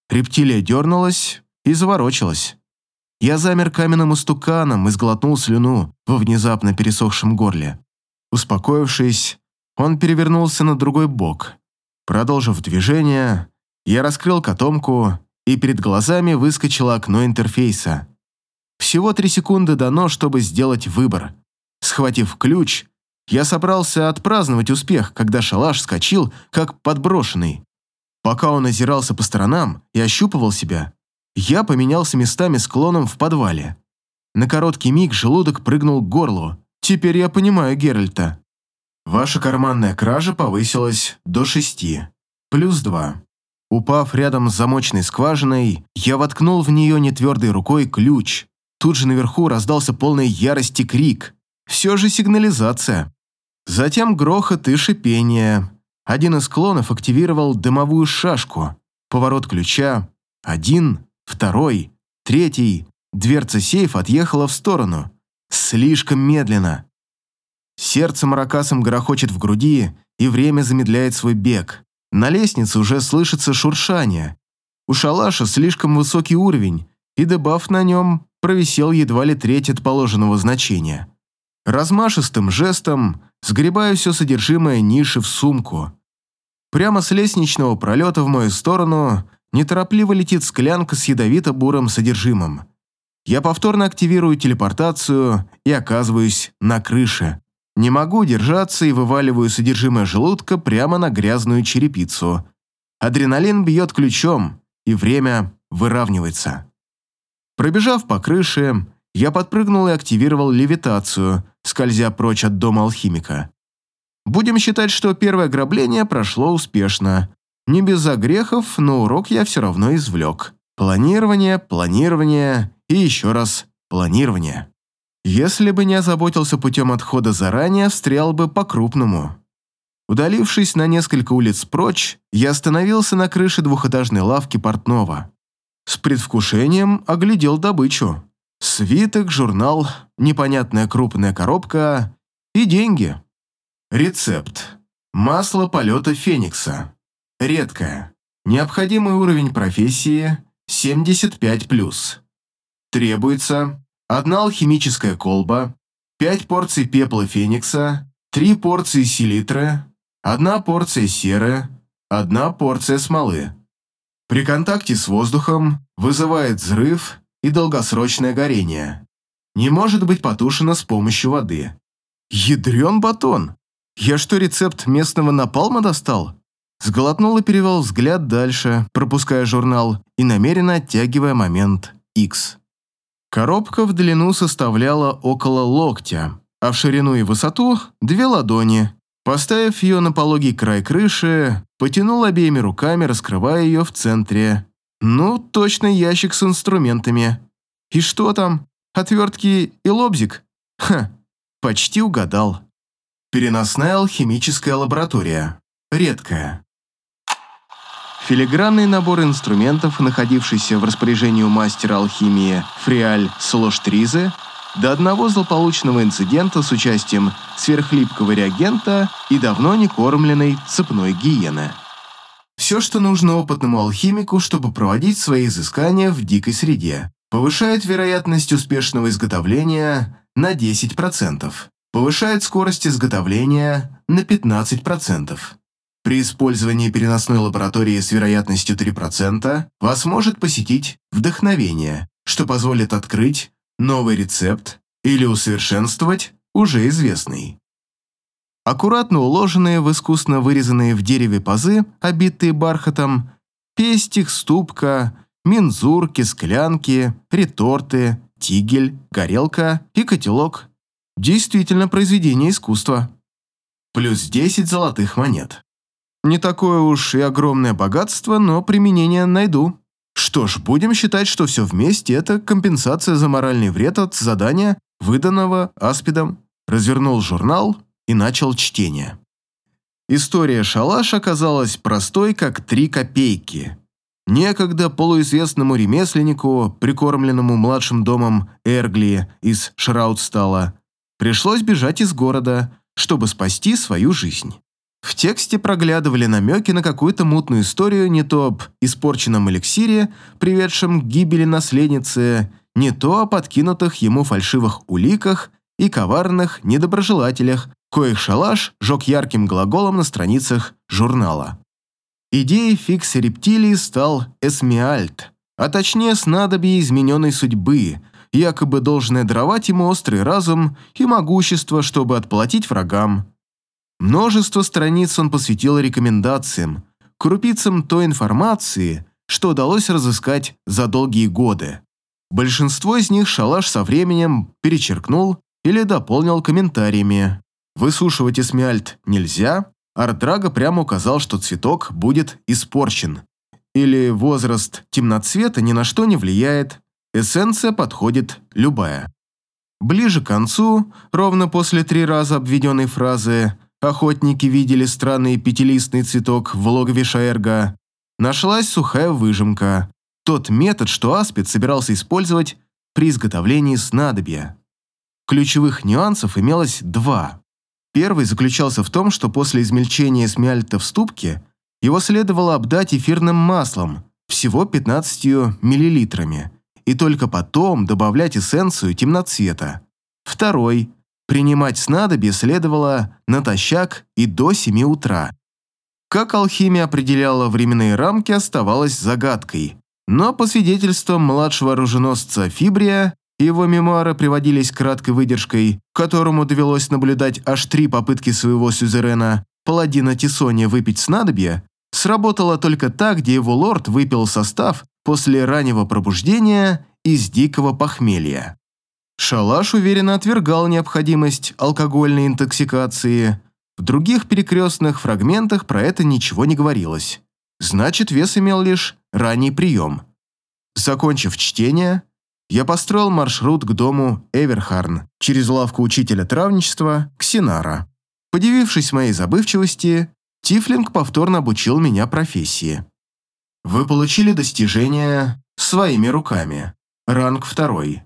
Рептилия дернулась и заворочилась. Я замер каменным истуканом и сглотнул слюну во внезапно пересохшем горле. Успокоившись, он перевернулся на другой бок Продолжив движение, я раскрыл котомку, и перед глазами выскочило окно интерфейса. Всего три секунды дано, чтобы сделать выбор. Схватив ключ, я собрался отпраздновать успех, когда шалаш скочил, как подброшенный. Пока он озирался по сторонам и ощупывал себя, я поменялся местами с клоном в подвале. На короткий миг желудок прыгнул к горлу. Теперь я понимаю Геральта. Ваша карманная кража повысилась до шести, плюс два. Упав рядом с замочной скважиной, я воткнул в нее нетвердой рукой ключ. Тут же наверху раздался полной ярости крик. Все же сигнализация. Затем грохот и шипение. Один из клонов активировал дымовую шашку. Поворот ключа. Один, второй, третий. Дверца сейфа отъехала в сторону. Слишком медленно. Сердце маракасом грохочет в груди, и время замедляет свой бег. На лестнице уже слышится шуршание. У шалаша слишком высокий уровень, и дебаф на нем провисел едва ли треть от положенного значения. Размашистым жестом сгребаю все содержимое ниши в сумку. Прямо с лестничного пролета в мою сторону неторопливо летит склянка с ядовито-бурым содержимым. Я повторно активирую телепортацию и оказываюсь на крыше. Не могу держаться и вываливаю содержимое желудка прямо на грязную черепицу. Адреналин бьет ключом, и время выравнивается. Пробежав по крыше, я подпрыгнул и активировал левитацию, скользя прочь от дома алхимика. Будем считать, что первое ограбление прошло успешно. Не без загрехов, но урок я все равно извлек. Планирование, планирование и еще раз планирование. Если бы не озаботился путем отхода заранее, встрял бы по-крупному. Удалившись на несколько улиц прочь, я остановился на крыше двухэтажной лавки портного. С предвкушением оглядел добычу. Свиток, журнал, непонятная крупная коробка и деньги. Рецепт. Масло полета Феникса. Редкое. Необходимый уровень профессии 75+. Требуется одна алхимическая колба, пять порций пепла феникса, три порции селитры, одна порция серы, одна порция смолы. При контакте с воздухом вызывает взрыв и долгосрочное горение. Не может быть потушено с помощью воды. Ядрен батон! Я что, рецепт местного напалма достал? Сглотнул и перевел взгляд дальше, пропуская журнал и намеренно оттягивая момент X. Коробка в длину составляла около локтя, а в ширину и высоту – две ладони. Поставив ее на пологий край крыши, потянул обеими руками, раскрывая ее в центре. Ну, точно ящик с инструментами. И что там? Отвертки и лобзик? Ха, почти угадал. Переносная алхимическая лаборатория. Редкая. Филигранный набор инструментов, находившийся в распоряжении у мастера алхимии Фриаль Солоштризе, до одного злополучного инцидента с участием сверхлипкого реагента и давно не кормленной цепной гиены. Все, что нужно опытному алхимику, чтобы проводить свои изыскания в дикой среде. Повышает вероятность успешного изготовления на 10%. Повышает скорость изготовления на 15%. При использовании переносной лаборатории с вероятностью 3% вас может посетить вдохновение, что позволит открыть новый рецепт или усовершенствовать уже известный. Аккуратно уложенные в искусно вырезанные в дереве пазы, обитые бархатом, пестик, ступка, мензурки, склянки, реторты, тигель, горелка и котелок. Действительно произведение искусства. Плюс 10 золотых монет. Не такое уж и огромное богатство, но применение найду. Что ж, будем считать, что все вместе – это компенсация за моральный вред от задания, выданного Аспидом. Развернул журнал и начал чтение. История шалаш оказалась простой, как три копейки. Некогда полуизвестному ремесленнику, прикормленному младшим домом Эргли из Шраудстала, пришлось бежать из города, чтобы спасти свою жизнь. В тексте проглядывали намеки на какую-то мутную историю не то об испорченном эликсире, приведшем к гибели наследницы, не то о подкинутых ему фальшивых уликах и коварных недоброжелателях, коих шалаш жег ярким глаголом на страницах журнала. Идеей фикс рептилии стал эсмиальт, а точнее снадобье измененной судьбы, якобы должное даровать ему острый разум и могущество, чтобы отплатить врагам. Множество страниц он посвятил рекомендациям, крупицам той информации, что удалось разыскать за долгие годы. Большинство из них шалаш со временем перечеркнул или дополнил комментариями. Высушивать эсмиальт нельзя, Ардрага прямо указал, что цветок будет испорчен. Или возраст темноцвета ни на что не влияет, эссенция подходит любая. Ближе к концу, ровно после три раза обведенной фразы охотники видели странный пятилистный цветок в логове Шаэрга, нашлась сухая выжимка, тот метод, что Аспид собирался использовать при изготовлении снадобья. Ключевых нюансов имелось два. Первый заключался в том, что после измельчения смяльта в ступке его следовало обдать эфирным маслом, всего 15 миллилитрами, и только потом добавлять эссенцию темноцвета. Второй Принимать снадобье следовало натощак и до 7 утра. Как алхимия определяла временные рамки, оставалось загадкой. Но по свидетельствам младшего оруженосца Фибрия, его мемуары приводились краткой выдержкой, которому довелось наблюдать аж три попытки своего сюзерена, паладина Тисония, выпить снадобье, сработало только так, где его лорд выпил состав после раннего пробуждения из дикого похмелья. Шалаш уверенно отвергал необходимость алкогольной интоксикации. В других перекрестных фрагментах про это ничего не говорилось. Значит, вес имел лишь ранний прием. Закончив чтение, я построил маршрут к дому Эверхарн через лавку учителя травничества Ксинара. Подивившись моей забывчивости, Тифлинг повторно обучил меня профессии. Вы получили достижение своими руками. Ранг второй.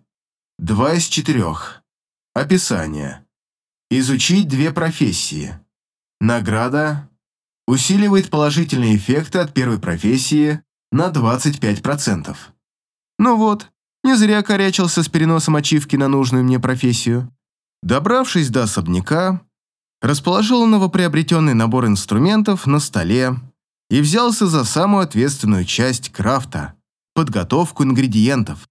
Два из четырех. Описание. Изучить две профессии. Награда. Усиливает положительные эффекты от первой профессии на 25%. Ну вот, не зря корячился с переносом ачивки на нужную мне профессию. Добравшись до особняка, расположил новоприобретенный набор инструментов на столе и взялся за самую ответственную часть крафта – подготовку ингредиентов.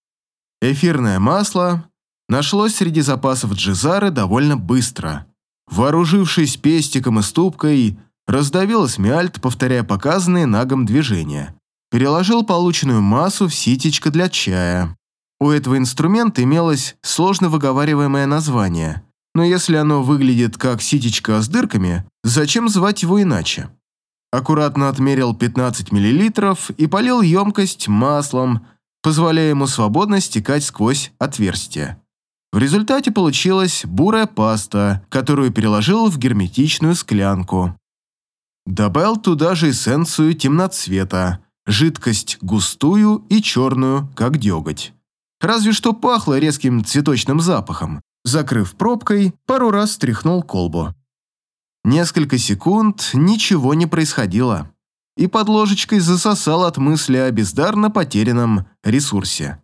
Эфирное масло нашлось среди запасов Джизары довольно быстро. Вооружившись пестиком и ступкой, раздавил смяльт, повторяя показанные нагом движения. Переложил полученную массу в ситечко для чая. У этого инструмента имелось сложно выговариваемое название, но если оно выглядит как ситечко с дырками, зачем звать его иначе? Аккуратно отмерил 15 мл и полил емкость маслом, позволяя ему свободно стекать сквозь отверстие. В результате получилась бурая паста, которую переложил в герметичную склянку. Добавил туда же эссенцию темноцвета, жидкость густую и черную, как деготь. Разве что пахло резким цветочным запахом. Закрыв пробкой, пару раз стряхнул колбу. Несколько секунд ничего не происходило, и под ложечкой засосал от мысли о бездарно потерянном ресурсе.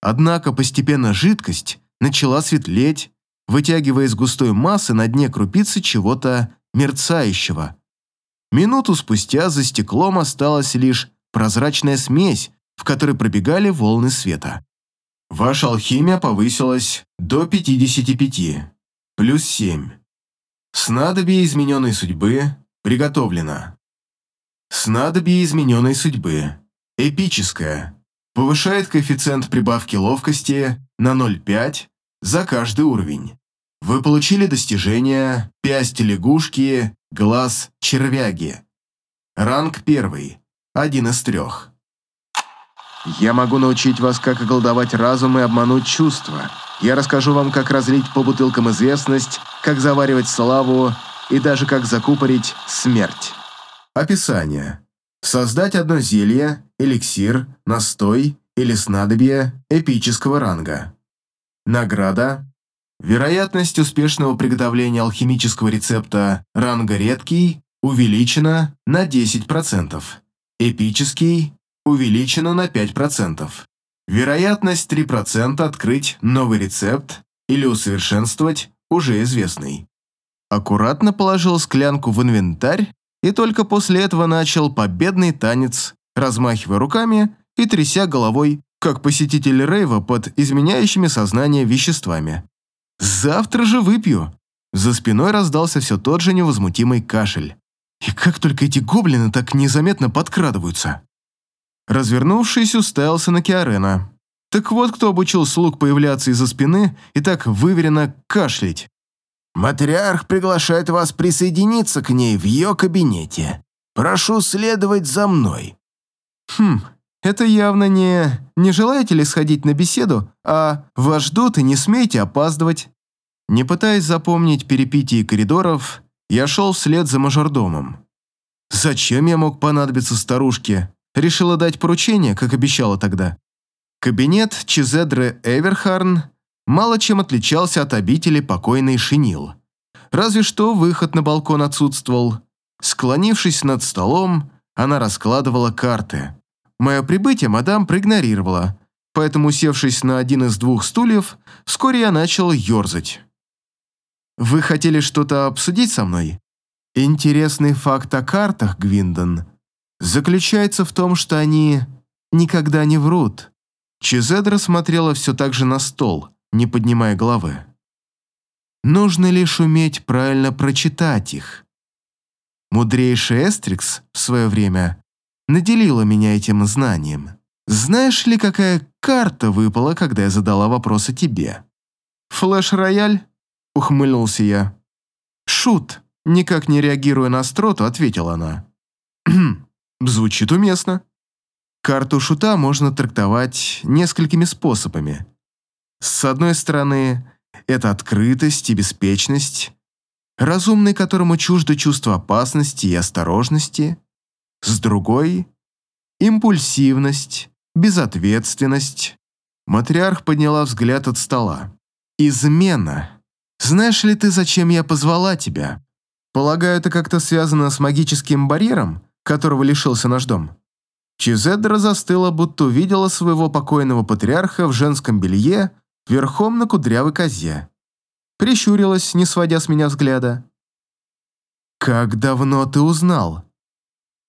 Однако постепенно жидкость начала светлеть, вытягивая из густой массы на дне крупицы чего-то мерцающего. Минуту спустя за стеклом осталась лишь прозрачная смесь, в которой пробегали волны света. Ваша алхимия повысилась до 55, плюс 7. Снадобье измененной судьбы приготовлено. Снадобье измененной судьбы. Эпическое. Повышает коэффициент прибавки ловкости на 0,5 за каждый уровень. Вы получили достижение «Пясть лягушки, глаз червяги». Ранг первый, один из трех. Я могу научить вас, как околдовать разум и обмануть чувства. Я расскажу вам, как разлить по бутылкам известность, как заваривать славу и даже как закупорить смерть. Описание. Создать одно зелье, эликсир, настой или снадобье эпического ранга. Награда. Вероятность успешного приготовления алхимического рецепта ранга редкий увеличена на 10%. Эпический увеличена на 5%. Вероятность 3% открыть новый рецепт или усовершенствовать уже известный. Аккуратно положил склянку в инвентарь и только после этого начал победный танец, размахивая руками и тряся головой, как посетитель рейва под изменяющими сознание веществами. «Завтра же выпью!» За спиной раздался все тот же невозмутимый кашель. И как только эти гоблины так незаметно подкрадываются. Развернувшись, уставился на Киарена. Так вот, кто обучил слуг появляться из-за спины и так выверенно кашлять. «Матриарх приглашает вас присоединиться к ней в ее кабинете. Прошу следовать за мной». «Хм, это явно не... Не желаете ли сходить на беседу, а вас ждут и не смейте опаздывать?» Не пытаясь запомнить перепитии коридоров, я шел вслед за мажордомом. Зачем я мог понадобиться старушке? Решила дать поручение, как обещала тогда. Кабинет Чизедры Эверхарн мало чем отличался от обители покойной Шинил. Разве что выход на балкон отсутствовал. Склонившись над столом, она раскладывала карты. Мое прибытие мадам проигнорировала, поэтому, усевшись на один из двух стульев, вскоре я начал ерзать. «Вы хотели что-то обсудить со мной?» «Интересный факт о картах, Гвиндон, заключается в том, что они никогда не врут». Чизедра смотрела все так же на стол, не поднимая головы. «Нужно лишь уметь правильно прочитать их». Мудрейший Эстрикс в свое время наделила меня этим знанием. Знаешь ли, какая карта выпала, когда я задала вопрос о тебе? Флэш-рояль? Ухмыльнулся я. Шут, никак не реагируя на остроту, ответила она. Звучит уместно. Карту шута можно трактовать несколькими способами. С одной стороны, это открытость и беспечность, разумный, которому чуждо чувство опасности и осторожности, с другой – импульсивность, безответственность. Матриарх подняла взгляд от стола. «Измена. Знаешь ли ты, зачем я позвала тебя? Полагаю, это как-то связано с магическим барьером, которого лишился наш дом?» Чизедра застыла, будто увидела своего покойного патриарха в женском белье верхом на кудрявой козе. Прищурилась, не сводя с меня взгляда. «Как давно ты узнал?»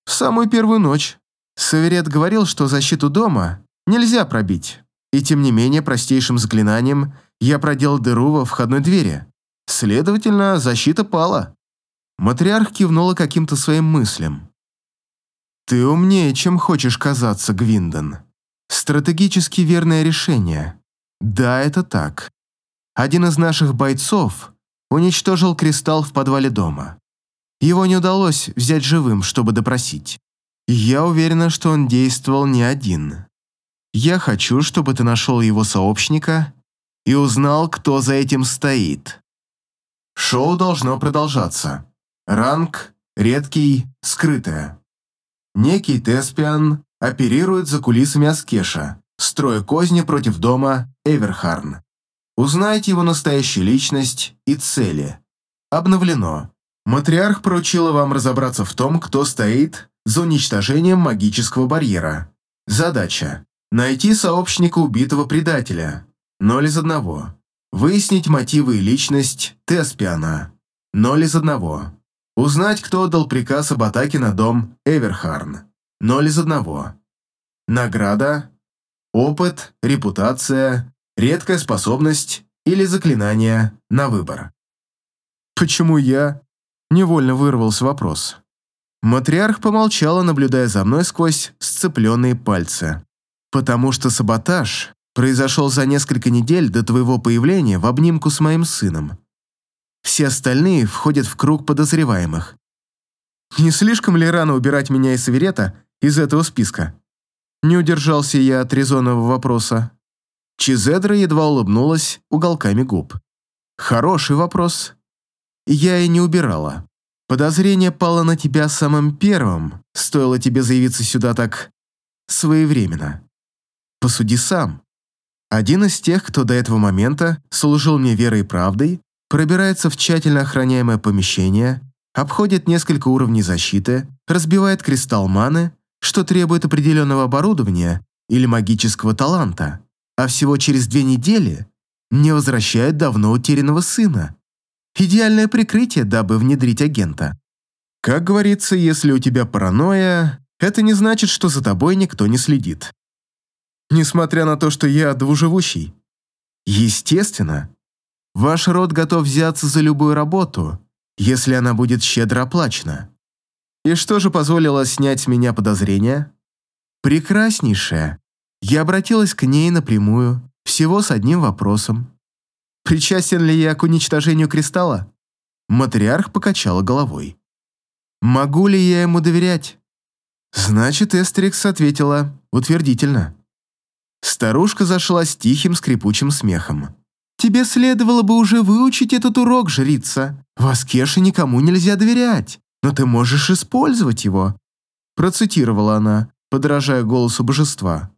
В самую первую ночь. Саверет говорил, что защиту дома нельзя пробить. И тем не менее, простейшим заклинанием я проделал дыру во входной двери. Следовательно, защита пала. Матриарх кивнула каким-то своим мыслям. «Ты умнее, чем хочешь казаться, Гвиндон. Стратегически верное решение. Да, это так. Один из наших бойцов уничтожил кристалл в подвале дома. Его не удалось взять живым, чтобы допросить. Я уверена, что он действовал не один. Я хочу, чтобы ты нашел его сообщника и узнал, кто за этим стоит. Шоу должно продолжаться. Ранг редкий, скрытое. Некий Теспиан оперирует за кулисами Аскеша, строя козни против дома Эверхарн. Узнайте его настоящую личность и цели. Обновлено. Матриарх поручила вам разобраться в том, кто стоит за уничтожением магического барьера. Задача – найти сообщника убитого предателя. Ноль из одного. Выяснить мотивы и личность Теспиана. Ноль из одного. Узнать, кто отдал приказ об атаке на дом Эверхарн. Ноль из одного. Награда. Опыт, репутация, редкая способность или заклинание на выбор. «Почему я?» – невольно вырвался вопрос. Матриарх помолчала, наблюдая за мной сквозь сцепленные пальцы. «Потому что саботаж произошел за несколько недель до твоего появления в обнимку с моим сыном. Все остальные входят в круг подозреваемых. Не слишком ли рано убирать меня и Саверета из этого списка?» Не удержался я от резонного вопроса. Чизедра едва улыбнулась уголками губ. «Хороший вопрос. Я и не убирала. Подозрение пало на тебя самым первым, стоило тебе заявиться сюда так своевременно. Посуди сам. Один из тех, кто до этого момента служил мне верой и правдой, пробирается в тщательно охраняемое помещение, обходит несколько уровней защиты, разбивает кристалл маны, что требует определенного оборудования или магического таланта, а всего через две недели мне возвращают давно утерянного сына. Идеальное прикрытие, дабы внедрить агента. Как говорится, если у тебя паранойя, это не значит, что за тобой никто не следит. Несмотря на то, что я двуживущий. Естественно, ваш род готов взяться за любую работу, если она будет щедро оплачена. И что же позволило снять с меня подозрения? Прекраснейшая. Я обратилась к ней напрямую, всего с одним вопросом. Причастен ли я к уничтожению кристалла? Матриарх покачала головой. Могу ли я ему доверять? Значит, Эстрикс ответила утвердительно. Старушка зашла с тихим скрипучим смехом. «Тебе следовало бы уже выучить этот урок, жрица. В Аскеше никому нельзя доверять, но ты можешь использовать его», процитировала она, подражая голосу божества.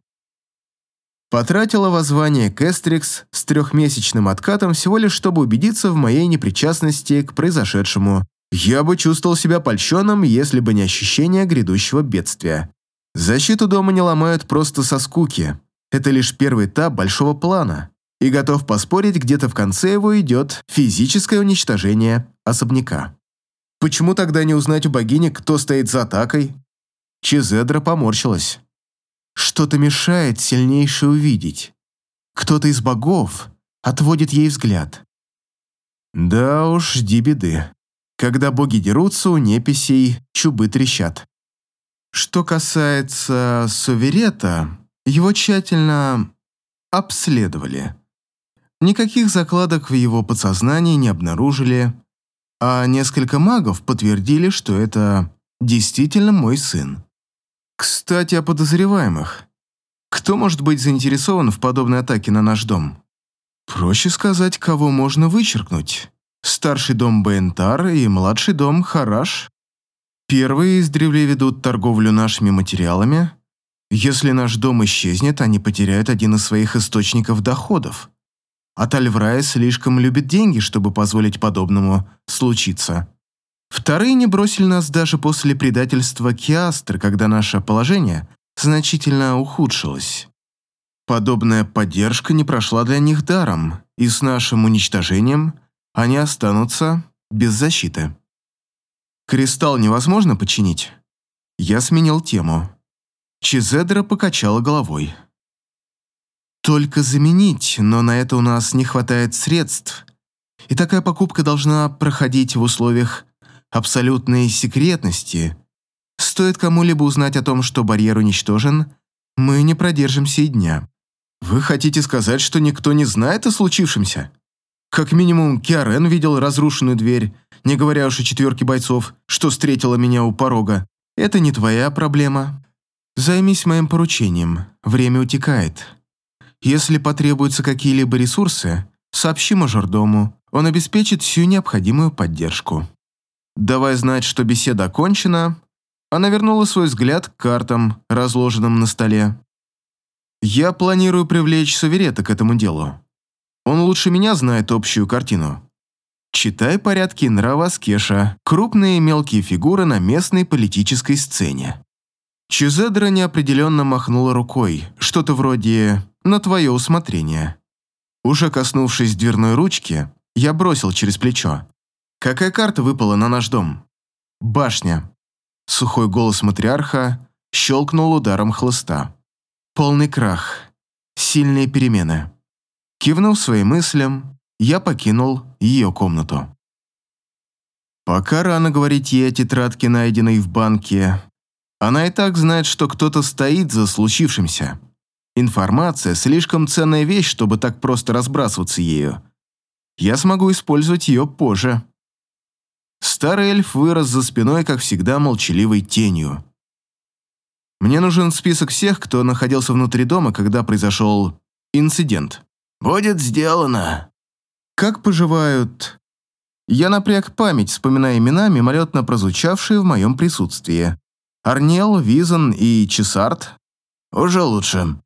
Потратила воззвание Кестрикс с трехмесячным откатом всего лишь, чтобы убедиться в моей непричастности к произошедшему. Я бы чувствовал себя польщенным, если бы не ощущение грядущего бедствия. Защиту дома не ломают просто со скуки. Это лишь первый этап большого плана. И готов поспорить, где-то в конце его идет физическое уничтожение особняка. Почему тогда не узнать у богини, кто стоит за атакой? Чизедра поморщилась. Что-то мешает сильнейшее увидеть. Кто-то из богов отводит ей взгляд. Да уж, жди беды. Когда боги дерутся, у неписей чубы трещат. Что касается Суверета, его тщательно обследовали. Никаких закладок в его подсознании не обнаружили, а несколько магов подтвердили, что это действительно мой сын. Кстати, о подозреваемых. Кто может быть заинтересован в подобной атаке на наш дом? Проще сказать, кого можно вычеркнуть. Старший дом Бентар и младший дом Хараш. Первые издревле ведут торговлю нашими материалами. Если наш дом исчезнет, они потеряют один из своих источников доходов. А Тальврая слишком любит деньги, чтобы позволить подобному случиться. Вторые не бросили нас даже после предательства Киастры, когда наше положение значительно ухудшилось. Подобная поддержка не прошла для них даром, и с нашим уничтожением они останутся без защиты. Кристалл невозможно починить? Я сменил тему. Чизедра покачала головой. Только заменить, но на это у нас не хватает средств. И такая покупка должна проходить в условиях абсолютной секретности. Стоит кому-либо узнать о том, что барьер уничтожен, мы не продержимся и дня. Вы хотите сказать, что никто не знает о случившемся? Как минимум, Киарен видел разрушенную дверь, не говоря уж о четверке бойцов, что встретила меня у порога. Это не твоя проблема. Займись моим поручением. Время утекает. Если потребуются какие-либо ресурсы, сообщи мажордому, он обеспечит всю необходимую поддержку. Давая знать, что беседа окончена, она вернула свой взгляд к картам, разложенным на столе. «Я планирую привлечь Саверета к этому делу. Он лучше меня знает общую картину. Читай порядки нрава Скеша, крупные и мелкие фигуры на местной политической сцене». Чизедра неопределенно махнула рукой, что-то вроде «на твое усмотрение». Уже коснувшись дверной ручки, я бросил через плечо. «Какая карта выпала на наш дом?» «Башня». Сухой голос матриарха щелкнул ударом хлыста. Полный крах. Сильные перемены. Кивнув своим мыслям, я покинул ее комнату. Пока рано говорить ей о тетрадке, найденной в банке. Она и так знает, что кто-то стоит за случившимся. Информация – слишком ценная вещь, чтобы так просто разбрасываться ею. Я смогу использовать ее позже. Старый эльф вырос за спиной, как всегда, молчаливой тенью. Мне нужен список всех, кто находился внутри дома, когда произошел инцидент. «Будет сделано». Как поживают... Я напряг память, вспоминая имена, мимолетно прозвучавшие в моем присутствии. Арнел, Визан и Чесарт. «Уже лучше», —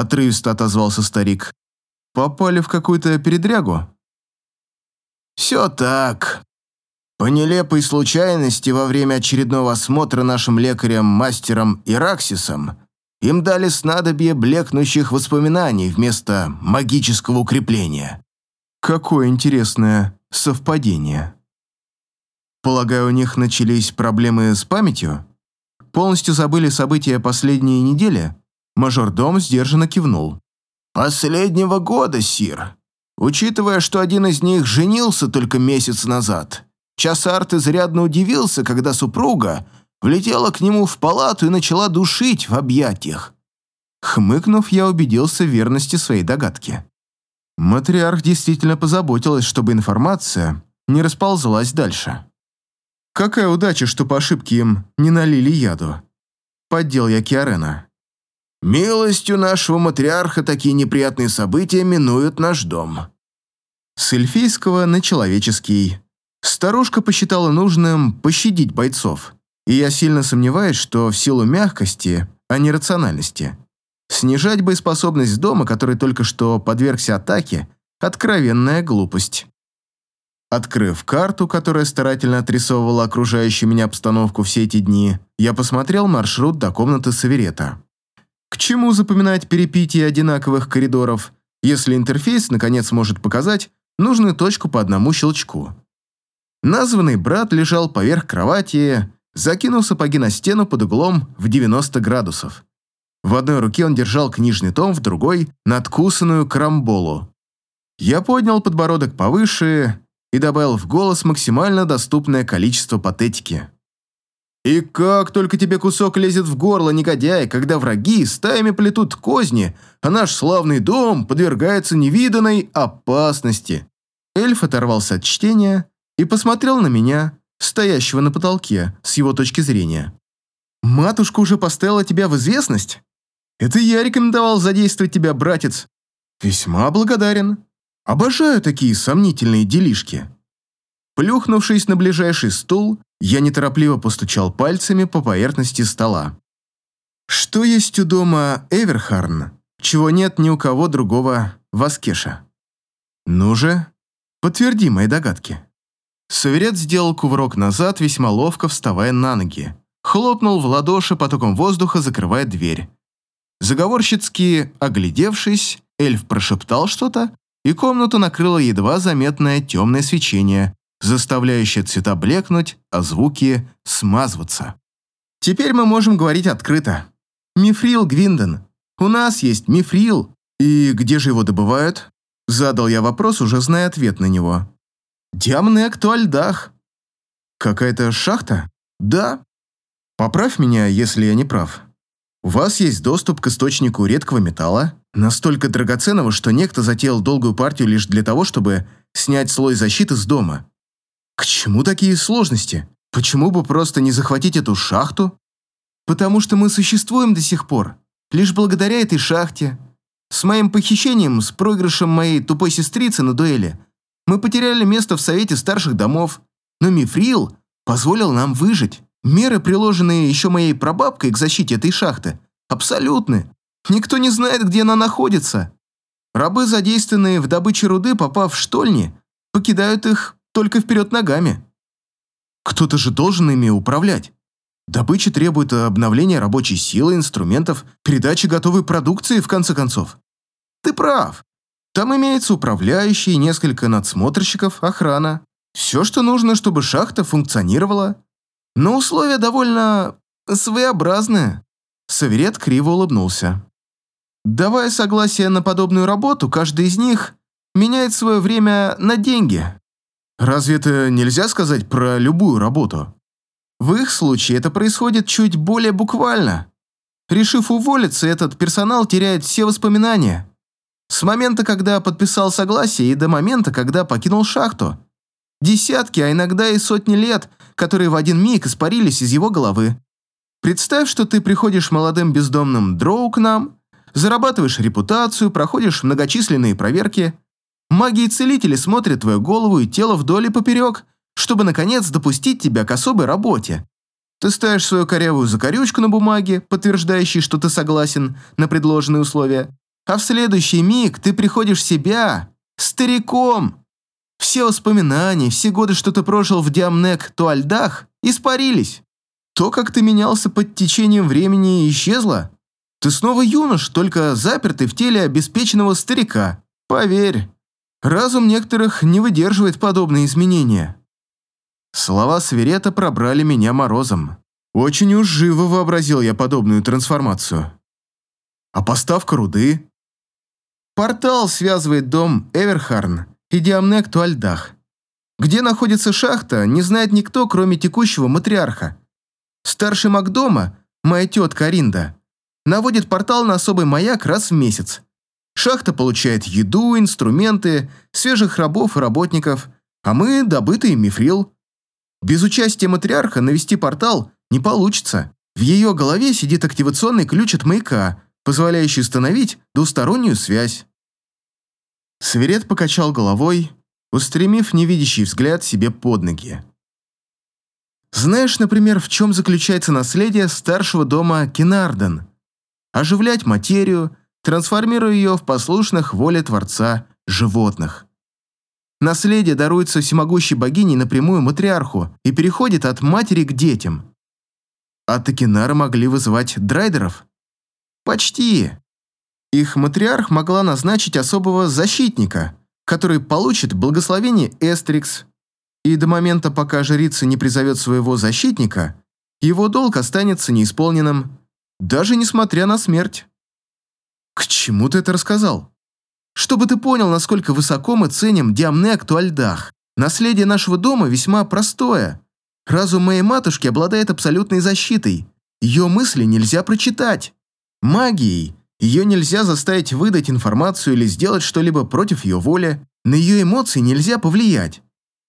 отрывисто отозвался старик. «Попали в какую-то передрягу?» «Все так. По нелепой случайности во время очередного осмотра нашим лекарем-мастером Ираксисом им дали снадобье блекнущих воспоминаний вместо магического укрепления. Какое интересное совпадение. Полагаю, у них начались проблемы с памятью? Полностью забыли события последней недели? Мажордом сдержанно кивнул. «Последнего года, Сир. Учитывая, что один из них женился только месяц назад, Часарт изрядно удивился, когда супруга влетела к нему в палату и начала душить в объятиях. Хмыкнув, я убедился в верности своей догадки. Матриарх действительно позаботилась, чтобы информация не расползлась дальше. Какая удача, что по ошибке им не налили яду. Поддел я Киарена. «Милостью нашего матриарха такие неприятные события минуют наш дом». С эльфийского на человеческий Старушка посчитала нужным пощадить бойцов, и я сильно сомневаюсь, что в силу мягкости, а не рациональности. Снижать боеспособность дома, который только что подвергся атаке, откровенная глупость. Открыв карту, которая старательно отрисовывала окружающую меня обстановку все эти дни, я посмотрел маршрут до комнаты Саверета. К чему запоминать перепитие одинаковых коридоров, если интерфейс наконец может показать нужную точку по одному щелчку? Названный брат лежал поверх кровати, закинув сапоги на стену под углом в 90 градусов. В одной руке он держал книжный том, в другой – надкусанную крамболу. Я поднял подбородок повыше и добавил в голос максимально доступное количество патетики. «И как только тебе кусок лезет в горло, негодяй, когда враги стаями плетут козни, а наш славный дом подвергается невиданной опасности!» Эльф оторвался от чтения и посмотрел на меня, стоящего на потолке, с его точки зрения. «Матушка уже поставила тебя в известность? Это я рекомендовал задействовать тебя, братец. Весьма благодарен. Обожаю такие сомнительные делишки». Плюхнувшись на ближайший стул, я неторопливо постучал пальцами по поверхности стола. Что есть у дома Эверхарн, чего нет ни у кого другого в Аскеша? Ну же, подтверди мои догадки. Саверет сделал кувырок назад, весьма ловко вставая на ноги. Хлопнул в ладоши потоком воздуха, закрывая дверь. Заговорщицки, оглядевшись, эльф прошептал что-то, и комнату накрыло едва заметное темное свечение, заставляющее цвета блекнуть, а звуки смазываться. Теперь мы можем говорить открыто. Мифрил, Гвинден. У нас есть мифрил. И где же его добывают? Задал я вопрос, уже зная ответ на него. Диамнек Туальдах. Какая-то шахта? Да. Поправь меня, если я не прав. У вас есть доступ к источнику редкого металла, настолько драгоценного, что некто затеял долгую партию лишь для того, чтобы снять слой защиты с дома. К чему такие сложности? Почему бы просто не захватить эту шахту? Потому что мы существуем до сих пор, лишь благодаря этой шахте. С моим похищением, с проигрышем моей тупой сестрицы на дуэли, мы потеряли место в совете старших домов, но Мифрил позволил нам выжить. Меры, приложенные еще моей прабабкой к защите этой шахты, абсолютны. Никто не знает, где она находится. Рабы, задействованные в добыче руды, попав в штольни, покидают их только вперед ногами. Кто-то же должен ими управлять. Добыча требует обновления рабочей силы, инструментов, передачи готовой продукции, в конце концов. Ты прав. Там имеется управляющий, несколько надсмотрщиков, охрана. Все, что нужно, чтобы шахта функционировала. Но условия довольно своеобразные. Саверет криво улыбнулся. Давая согласие на подобную работу, каждый из них меняет свое время на деньги. Разве это нельзя сказать про любую работу? В их случае это происходит чуть более буквально. Решив уволиться, этот персонал теряет все воспоминания. С момента, когда подписал согласие, и до момента, когда покинул шахту. Десятки, а иногда и сотни лет, которые в один миг испарились из его головы. Представь, что ты приходишь молодым бездомным дроу к нам, зарабатываешь репутацию, проходишь многочисленные проверки. Маги и целители смотрят твою голову и тело вдоль и поперек, чтобы, наконец, допустить тебя к особой работе. Ты ставишь свою корявую закорючку на бумаге, подтверждающей, что ты согласен на предложенные условия, а в следующий миг ты приходишь в себя, стариком. Все воспоминания, все годы, что ты прожил в Диамнек Туальдах, испарились. То, как ты менялся под течением времени, исчезло. Ты снова юнош, только запертый в теле обеспеченного старика. Поверь, разум некоторых не выдерживает подобные изменения. Слова Сверета пробрали меня морозом. Очень уж живо вообразил я подобную трансформацию. А поставка руды? Портал связывает дом Эверхарн и Диамнек Туальдах. Где находится шахта, не знает никто, кроме текущего матриарха. Старший маг дома, моя тетка Ринда, наводит портал на особый маяк раз в месяц. Шахта получает еду, инструменты, свежих рабов и работников, а мы – добытый мифрил. Без участия матриарха навести портал не получится. В ее голове сидит активационный ключ от маяка, позволяющий установить двустороннюю связь. Сверет покачал головой, устремив невидящий взгляд себе под ноги. Знаешь, например, в чем заключается наследие старшего дома Кинарден? Оживлять материю, трансформируя ее в послушных воле Творца животных. Наследие даруется всемогущей богиней напрямую матриарху и переходит от матери к детям. А Такинары могли вызывать драйдеров? Почти. Их матриарх могла назначить особого защитника, который получит благословение Эстрикс, и до момента, пока жрица не призовет своего защитника, его долг останется неисполненным, даже несмотря на смерть. К чему ты это рассказал? Чтобы ты понял, насколько высоко мы ценим Диамне Актуальдах. Наследие нашего дома весьма простое. Разум моей матушки обладает абсолютной защитой. Ее мысли нельзя прочитать. Магией ее нельзя заставить выдать информацию или сделать что-либо против ее воли. На ее эмоции нельзя повлиять.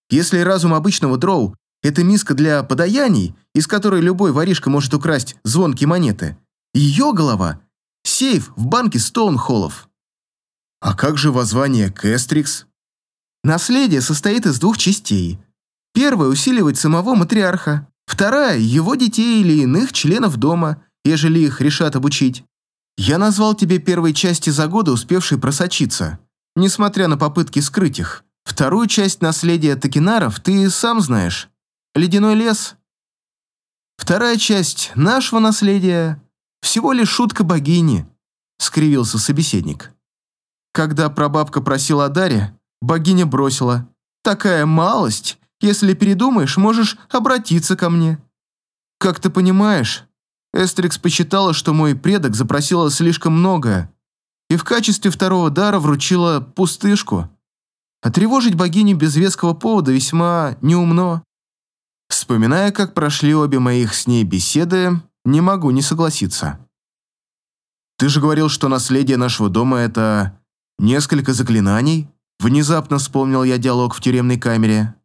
Если разум обычного дроу – это миска для подаяний, из которой любой воришка может украсть звонкие монеты, ее голова – сейф в банке Стоунхоллов. А как же воззвание Кэстрикс? Наследие состоит из двух частей. Первая усиливает самого матриарха, вторая – его детей или иных членов дома, ежели их решат обучить. Я назвал тебе первые части за годы, успевшие просочиться, несмотря на попытки скрыть их. Вторую часть наследия Токинаров ты сам знаешь. Ледяной лес. Вторая часть нашего наследия – всего лишь шутка богини, скривился собеседник. Когда прабабка просила о даре, богиня бросила. Такая малость, если передумаешь, можешь обратиться ко мне. Как ты понимаешь, Эстрикс посчитала, что мой предок запросила слишком многое, и в качестве второго дара вручила пустышку. А тревожить богиню без веского повода весьма неумно. Вспоминая, как прошли обе моих с ней беседы, не могу не согласиться. Ты же говорил, что наследие нашего дома — это несколько заклинаний? Внезапно вспомнил я диалог в тюремной камере.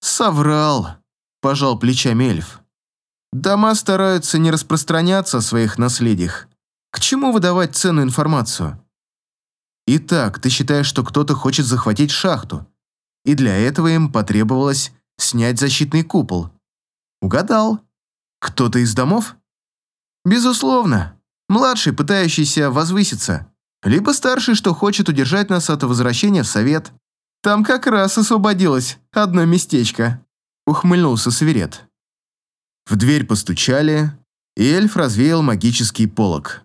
Соврал, пожал плечами эльф. Дома стараются не распространяться о своих наследиях. К чему выдавать ценную информацию? Итак, ты считаешь, что кто-то хочет захватить шахту, и для этого им потребовалось снять защитный купол. Угадал. Кто-то из домов? Безусловно. Младший, пытающийся возвыситься. Либо старший, что хочет удержать нас от возвращения в совет. Там как раз освободилось одно местечко. Ухмыльнулся Саверет. В дверь постучали, и эльф развеял магический полог.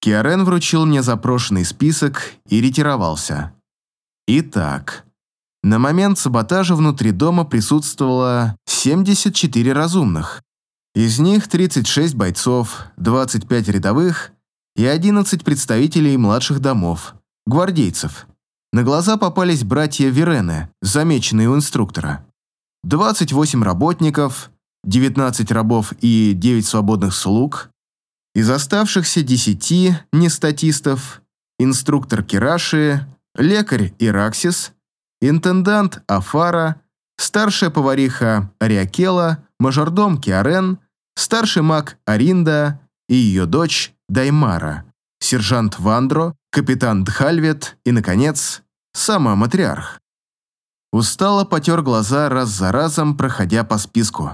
Киарен вручил мне запрошенный список и ретировался. Итак, на момент саботажа внутри дома присутствовало 74 разумных. Из них 36 бойцов, 25 рядовых и 11 представителей младших домов, гвардейцев. На глаза попались братья Верены, замеченные у инструктора. 28 работников, 19 рабов и 9 свободных слуг. Из оставшихся 10 нестатистов инструктор Кираши, лекарь Ираксис, интендант Афара, старшая повариха Ариакела, мажордом Киарен, старший маг Аринда и ее дочь Даймара, сержант Вандро, капитан Дхальвет и, наконец, сама матриарх. Устало потер глаза раз за разом, проходя по списку.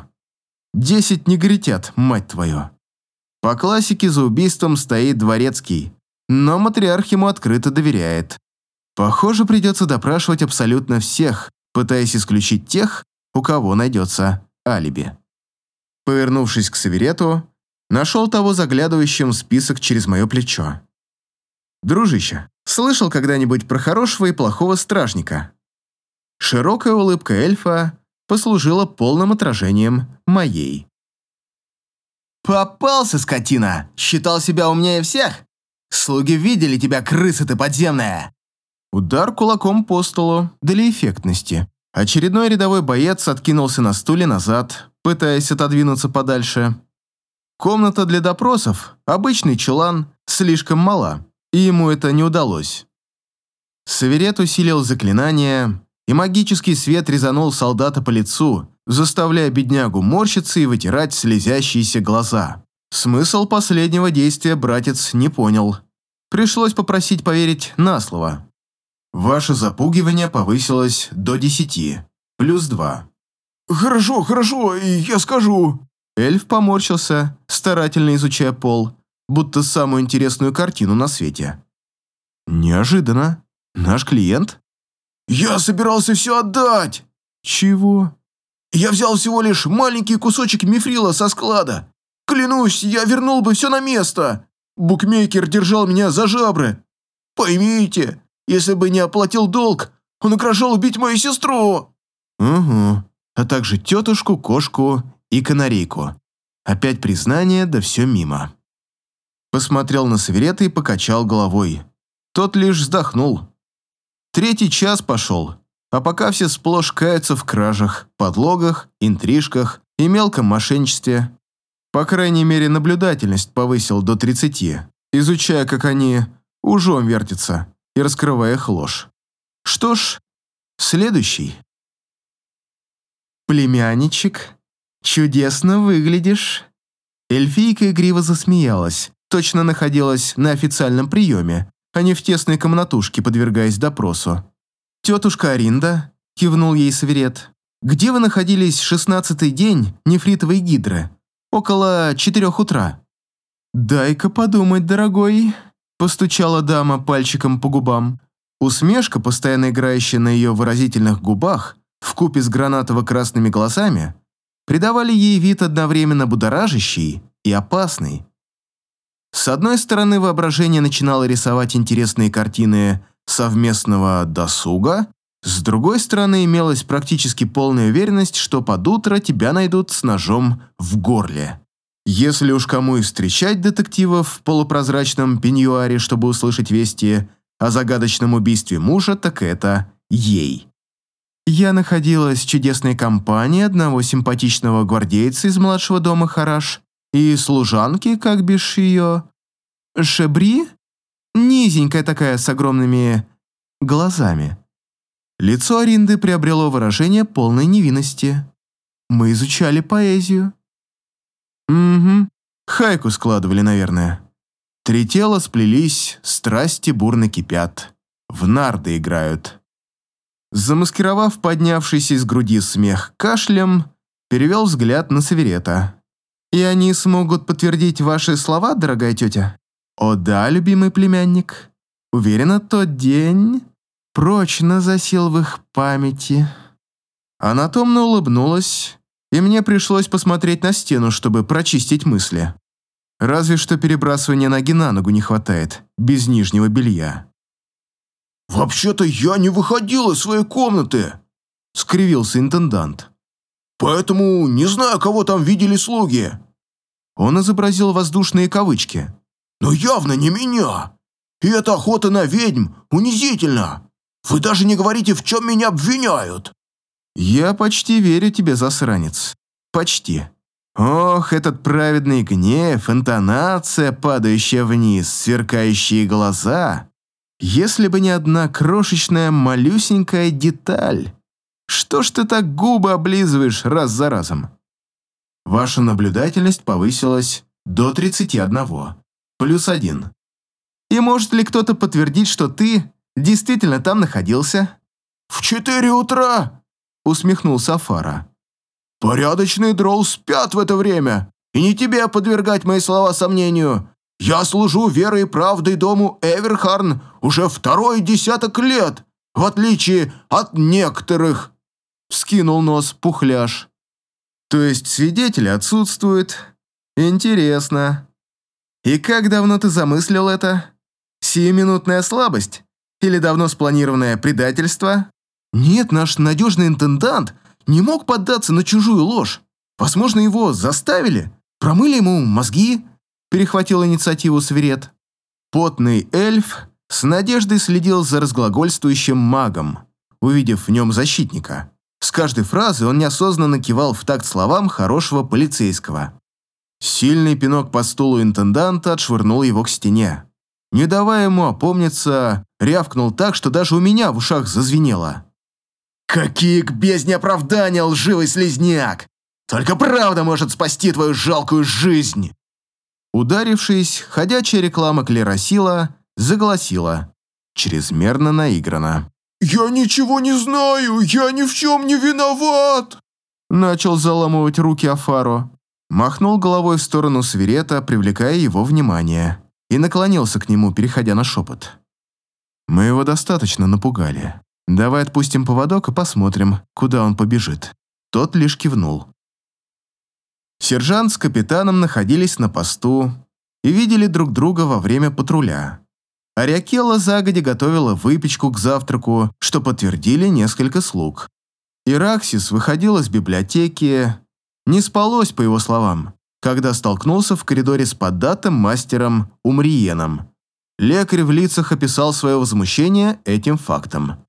Десять негритят, мать твою. По классике за убийством стоит дворецкий, но матриарх ему открыто доверяет. Похоже, придется допрашивать абсолютно всех, пытаясь исключить тех, у кого найдется алиби. Повернувшись к Саверету, нашел того заглядывающим в список через мое плечо. «Дружище, слышал когда-нибудь про хорошего и плохого стражника?» Широкая улыбка эльфа послужила полным отражением моей. «Попался, скотина! Считал себя умнее всех? Слуги видели тебя, крыса ты подземная!» Удар кулаком по столу для эффектности. Очередной рядовой боец откинулся на стуле назад, пытаясь отодвинуться подальше. Комната для допросов, обычный чулан, слишком мала, и ему это не удалось. Саверет усилил заклинание, и магический свет резанул солдата по лицу, заставляя беднягу морщиться и вытирать слезящиеся глаза. Смысл последнего действия братец не понял. Пришлось попросить поверить на слово. Ваше запугивание повысилось до десяти, плюс два. «Хорошо, хорошо, я скажу». Эльф поморщился, старательно изучая пол, будто самую интересную картину на свете. «Неожиданно. Наш клиент?» «Я собирался все отдать!» «Чего?» «Я взял всего лишь маленький кусочек мифрила со склада. Клянусь, я вернул бы все на место. Букмекер держал меня за жабры. Поймите, если бы не оплатил долг, он угрожал убить мою сестру». «Угу. А также тетушку, кошку и канарейку. Опять признание, да все мимо». Посмотрел на Саверета и покачал головой. Тот лишь вздохнул. Третий час пошел, а пока все сплошь каются в кражах, подлогах, интрижках и мелком мошенничестве. По крайней мере, наблюдательность повысил до 30, изучая, как они ужом вертятся и раскрывая их ложь. Что ж, следующий. «Племянничек, чудесно выглядишь». Эльфийка игриво засмеялась, точно находилась на официальном приеме, а не в тесной комнатушке, подвергаясь допросу. «Тетушка Аринда», — кивнул ей Саверет, — «где вы находились шестнадцатый день нефритовой гидры? Около четырех утра». «Дай-ка подумать, дорогой», — постучала дама пальчиком по губам. Усмешка, постоянно играющая на ее выразительных губах, вкупе с гранатово-красными глазами, придавали ей вид одновременно будоражащий и опасный. С одной стороны, воображение начинало рисовать интересные картины совместного досуга, с другой стороны, имелась практически полная уверенность, что под утро тебя найдут с ножом в горле. Если уж кому и встречать детективов в полупрозрачном пеньюаре, чтобы услышать вести о загадочном убийстве мужа, так это ей. Я находилась в чудесной компании одного симпатичного гвардейца из младшего дома Хараш, и служанки, как бишь ее... Шебри? Низенькая такая, с огромными глазами. Лицо Аринды приобрело выражение полной невинности. Мы изучали поэзию. Угу, хайку складывали, наверное. Три тела сплелись, страсти бурно кипят. в нарды играют». Замаскировав поднявшийся из груди смех кашлем, перевел взгляд на Саверета. «И они смогут подтвердить ваши слова, дорогая тетя?» «О да, любимый племянник. Уверена, тот день прочно засел в их памяти». Она томно улыбнулась, и мне пришлось посмотреть на стену, чтобы прочистить мысли. Разве что перебрасывания ноги на ногу не хватает, без нижнего белья. «Вообще-то я не выходил из своей комнаты», — скривился интендант. «Поэтому не знаю, кого там видели слуги». Он изобразил воздушные кавычки. «Но явно не меня. И эта охота на ведьм унизительна. Вы даже не говорите, в чем меня обвиняют». «Я почти верю тебе, засранец. Почти. Ох, этот праведный гнев, интонация, падающая вниз, сверкающие глаза. Если бы не одна крошечная малюсенькая деталь. Что ж ты так губы облизываешь раз за разом? Ваша наблюдательность повысилась до 31. Плюс один. И может ли кто-то подтвердить, что ты действительно там находился? «В четыре утра!» — усмехнулся Фара. «Порядочные дрол спят в это время, и не тебе подвергать мои слова сомнению. Я служу верой и правдой дому Эверхарн уже второй десяток лет, в отличие от некоторых!» Скинул нос пухляш. «То есть свидетели отсутствуют? Интересно. И как давно ты замыслил это? Сиюминутная слабость? Или давно спланированное предательство? Нет, наш надежный интендант не мог поддаться на чужую ложь. Возможно, его заставили, промыли ему мозги, перехватил инициативу Свирет. Потный эльф с надеждой следил за разглагольствующим магом, увидев в нем защитника. С каждой фразы он неосознанно кивал в такт словам хорошего полицейского. Сильный пинок по стулу интенданта отшвырнул его к стене. Не давая ему опомниться, рявкнул так, что даже у меня в ушах зазвенело. «Какие к бездне оправдания, лживый слезняк! Только правда может спасти твою жалкую жизнь!» Ударившись, ходячая реклама клеросила заголосила. Чрезмерно наиграно. «Я ничего не знаю! Я ни в чем не виноват!» Начал заламывать руки Афаро. Махнул головой в сторону свирета, привлекая его внимание. И наклонился к нему, переходя на шепот. «Мы его достаточно напугали. Давай отпустим поводок и посмотрим, куда он побежит». Тот лишь кивнул. Сержант с капитаном находились на посту и видели друг друга во время патруля. Ариакела загоди готовила выпечку к завтраку, что подтвердили несколько слуг. Ираксис выходил из библиотеки, не спалось, по его словам, когда столкнулся в коридоре с поддатым мастером Умриеном. Лекарь в лицах описал свое возмущение этим фактом.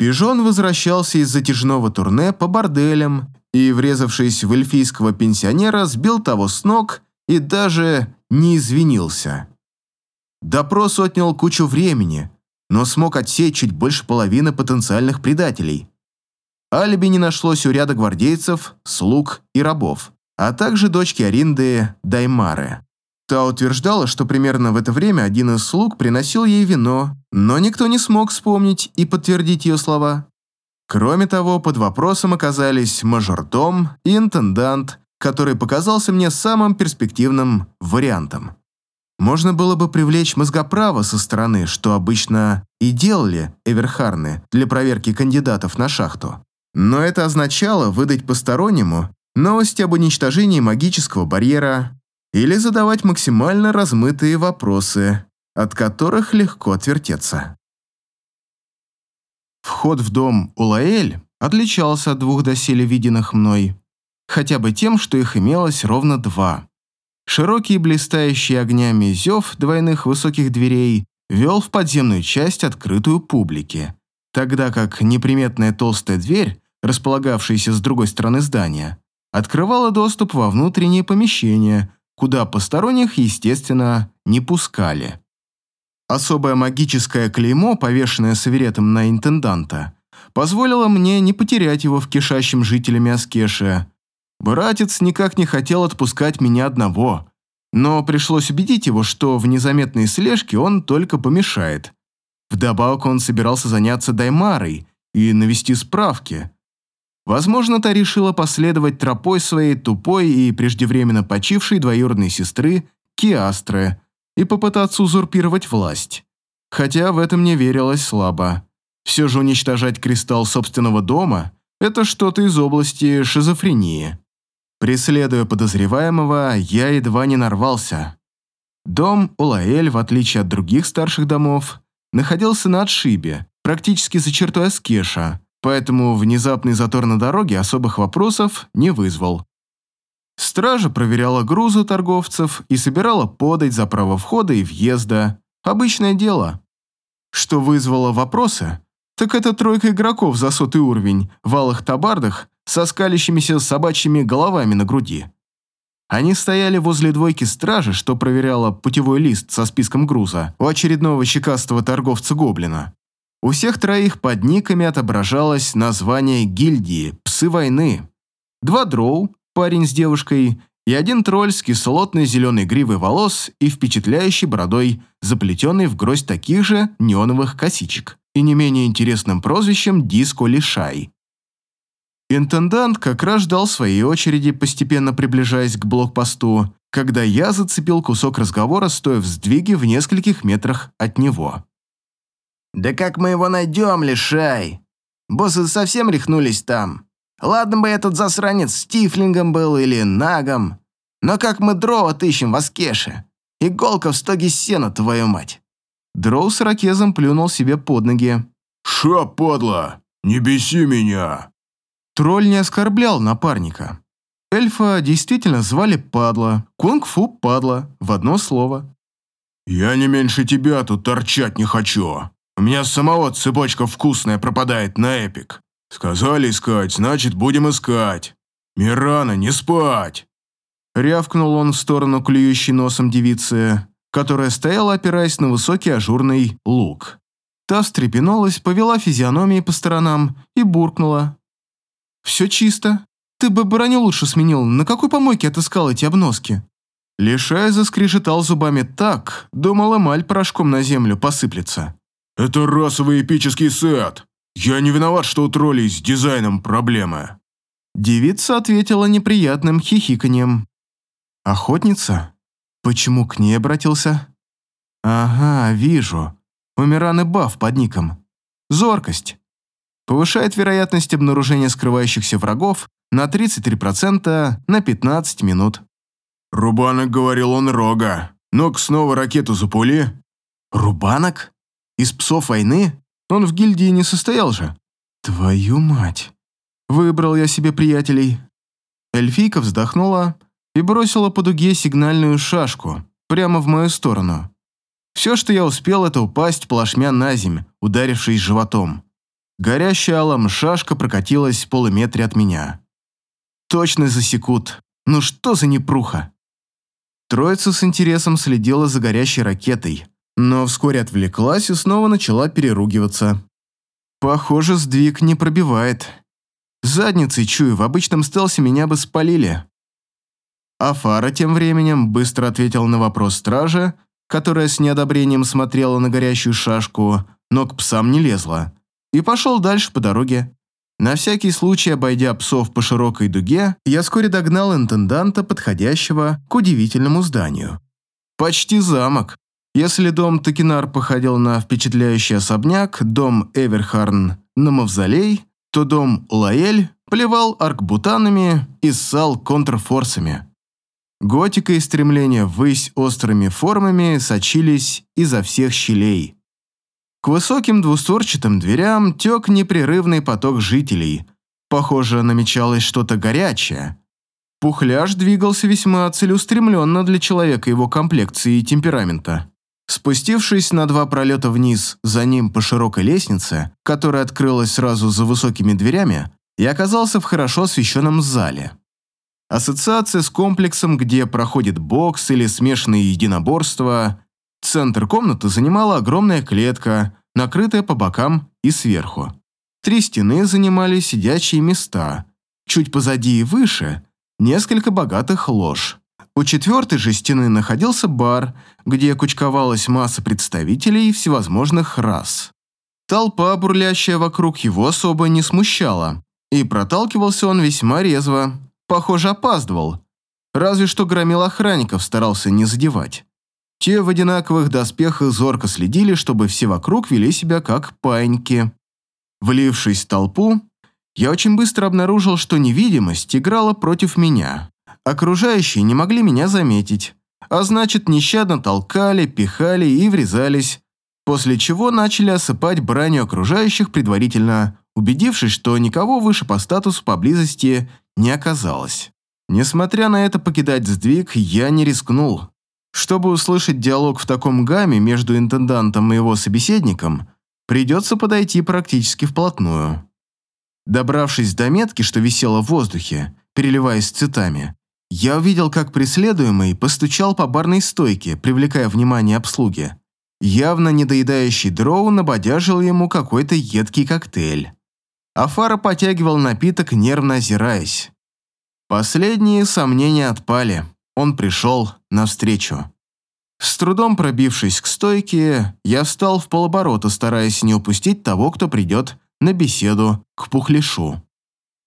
Пижон возвращался из затяжного турне по борделям и, врезавшись в эльфийского пенсионера, сбил того с ног и даже не извинился. Допрос отнял кучу времени, но смог отсеять чуть больше половины потенциальных предателей. Алиби не нашлось у ряда гвардейцев, слуг и рабов, а также дочки Аринды Даймары. Та утверждала, что примерно в это время один из слуг приносил ей вино, но никто не смог вспомнить и подтвердить ее слова. Кроме того, под вопросом оказались мажордом и интендант, который показался мне самым перспективным вариантом. Можно было бы привлечь мозгоправа со стороны, что обычно и делали Эверхарны для проверки кандидатов на шахту. Но это означало выдать постороннему новости об уничтожении магического барьера или задавать максимально размытые вопросы, от которых легко отвертеться. Вход в дом Улаэль отличался от двух доселе виденных мной, хотя бы тем, что их имелось ровно два. Широкий блистающий огнями зев двойных высоких дверей вел в подземную часть, открытую публике, тогда как неприметная толстая дверь, располагавшаяся с другой стороны здания, открывала доступ во внутренние помещения, куда посторонних, естественно, не пускали. Особое магическое клеймо, повешенное саверетом на интенданта, позволило мне не потерять его в кишащем жителями Аскешия. Братец никак не хотел отпускать меня одного, но пришлось убедить его, что в незаметной слежке он только помешает. Вдобавок он собирался заняться Даймарой и навести справки. Возможно, та решила последовать тропой своей тупой и преждевременно почившей двоюродной сестры Киастры и попытаться узурпировать власть. Хотя в этом не верилось слабо. Все же уничтожать кристалл собственного дома – это что-то из области шизофрении. Преследуя подозреваемого, я едва не нарвался. Дом Улаэль, в отличие от других старших домов, находился на отшибе, практически за чертой Аскеша, поэтому внезапный затор на дороге особых вопросов не вызвал. Стража проверяла грузы торговцев и собирала подать за право входа и въезда. Обычное дело. Что вызвало вопросы, так это тройка игроков за сотый уровень в алых табардах со скалящимися собачьими головами на груди. Они стояли возле двойки стражи, что проверяла путевой лист со списком груза у очередного щекастого торговца-гоблина. У всех троих под никами отображалось название гильдии «Псы войны». Два дроу, парень с девушкой, и один тролль с кислотной зеленой гривой волос и впечатляющей бородой, заплетенной в гроздь таких же неоновых косичек, и не менее интересным прозвищем Диско Лишай. Интендант как раз ждал своей очереди, постепенно приближаясь к блокпосту, когда я зацепил кусок разговора, стоя в сдвиге в нескольких метрах от него. «Да как мы его найдем, лишай? Боссы совсем рехнулись там. Ладно бы этот засранец стифлингом был или нагом, но как мы дрова отыщем в Аскеше? Иголка в стоге сена, твою мать!» Дроу с ракезом плюнул себе под ноги. «Ша, падла, не беси меня!» Тролль не оскорблял напарника. Эльфа действительно звали Падла, кунг-фу Падла, в одно слово. «Я не меньше тебя тут торчать не хочу. У меня самого цепочка вкусная пропадает на эпик. Сказали искать, значит, будем искать. Мирана, не спать!» Рявкнул он в сторону клюющей носом девицы, которая стояла, опираясь на высокий ажурный лук. Та встрепенулась, повела физиономией по сторонам и буркнула. «Все чисто. Ты бы броню лучше сменил. На какой помойке отыскал эти обноски?» Лишай заскрежетал зубами так, думал, эмаль порошком на землю посыплется. «Это расовый эпический сет. Я не виноват, что у троллей с дизайном проблемы». Девица ответила неприятным хихиканьем. «Охотница? Почему к ней обратился?» «Ага, вижу. У Мираны баф под ником. Зоркость повышает вероятность обнаружения скрывающихся врагов на 33% на 15 минут. «Рубанок говорил он рога. Ног снова ракету запули». «Рубанок? Из псов войны? Он в гильдии не состоял же». «Твою мать!» Выбрал я себе приятелей. Эльфийка вздохнула и бросила по дуге сигнальную шашку прямо в мою сторону. Все, что я успел, это упасть плашмя на земь, ударившись животом. Горящая алом шашка прокатилась в полуметре от меня. Точно засекут. Ну что за непруха? Троица с интересом следила за горящей ракетой, но вскоре отвлеклась и снова начала переругиваться. Похоже, сдвиг не пробивает. Задницей чую, в обычном стелсе меня бы спалили. А Фара тем временем быстро ответил на вопрос стража, которая с неодобрением смотрела на горящую шашку, но к псам не лезла и пошел дальше по дороге. На всякий случай, обойдя псов по широкой дуге, я вскоре догнал интенданта, подходящего к удивительному зданию. Почти замок. Если дом Токинар походил на впечатляющий особняк, дом Эверхарн на мавзолей, то дом Лаэль плевал аркбутанами и ссал контрфорсами. Готика и стремление ввысь острыми формами сочились изо всех щелей. К высоким двустворчатым дверям тек непрерывный поток жителей. Похоже, намечалось что-то горячее. Пухляж двигался весьма целеустремленно для человека его комплекции и темперамента. Спустившись на два пролета вниз, за ним по широкой лестнице, которая открылась сразу за высокими дверями, я оказался в хорошо освещенном зале. Ассоциация с комплексом, где проходит бокс или смешанные единоборства, Центр комнаты занимала огромная клетка, накрытая по бокам и сверху. Три стены занимали сидячие места. Чуть позади и выше – несколько богатых лож. У четвертой же стены находился бар, где кучковалась масса представителей всевозможных рас. Толпа, бурлящая вокруг его, особо не смущала, и проталкивался он весьма резво, похоже, опаздывал. Разве что громил охранников старался не задевать. Те в одинаковых доспехах зорко следили, чтобы все вокруг вели себя как паиньки. Влившись в толпу, я очень быстро обнаружил, что невидимость играла против меня. Окружающие не могли меня заметить, а значит, нещадно толкали, пихали и врезались, после чего начали осыпать бранью окружающих, предварительно убедившись, что никого выше по статусу поблизости не оказалось. Несмотря на это покидать сдвиг, я не рискнул. Чтобы услышать диалог в таком гамме между интендантом и его собеседником, придется подойти практически вплотную. Добравшись до метки, что висела в воздухе, переливаясь цветами, я увидел, как преследуемый постучал по барной стойке, привлекая внимание обслуги. Явно недоедающий дроу набодяжил ему какой-то едкий коктейль. Афара потягивал напиток, нервно озираясь. Последние сомнения отпали. Он пришел навстречу. С трудом пробившись к стойке, я встал в полоборота, стараясь не упустить того, кто придет на беседу к пухляшу.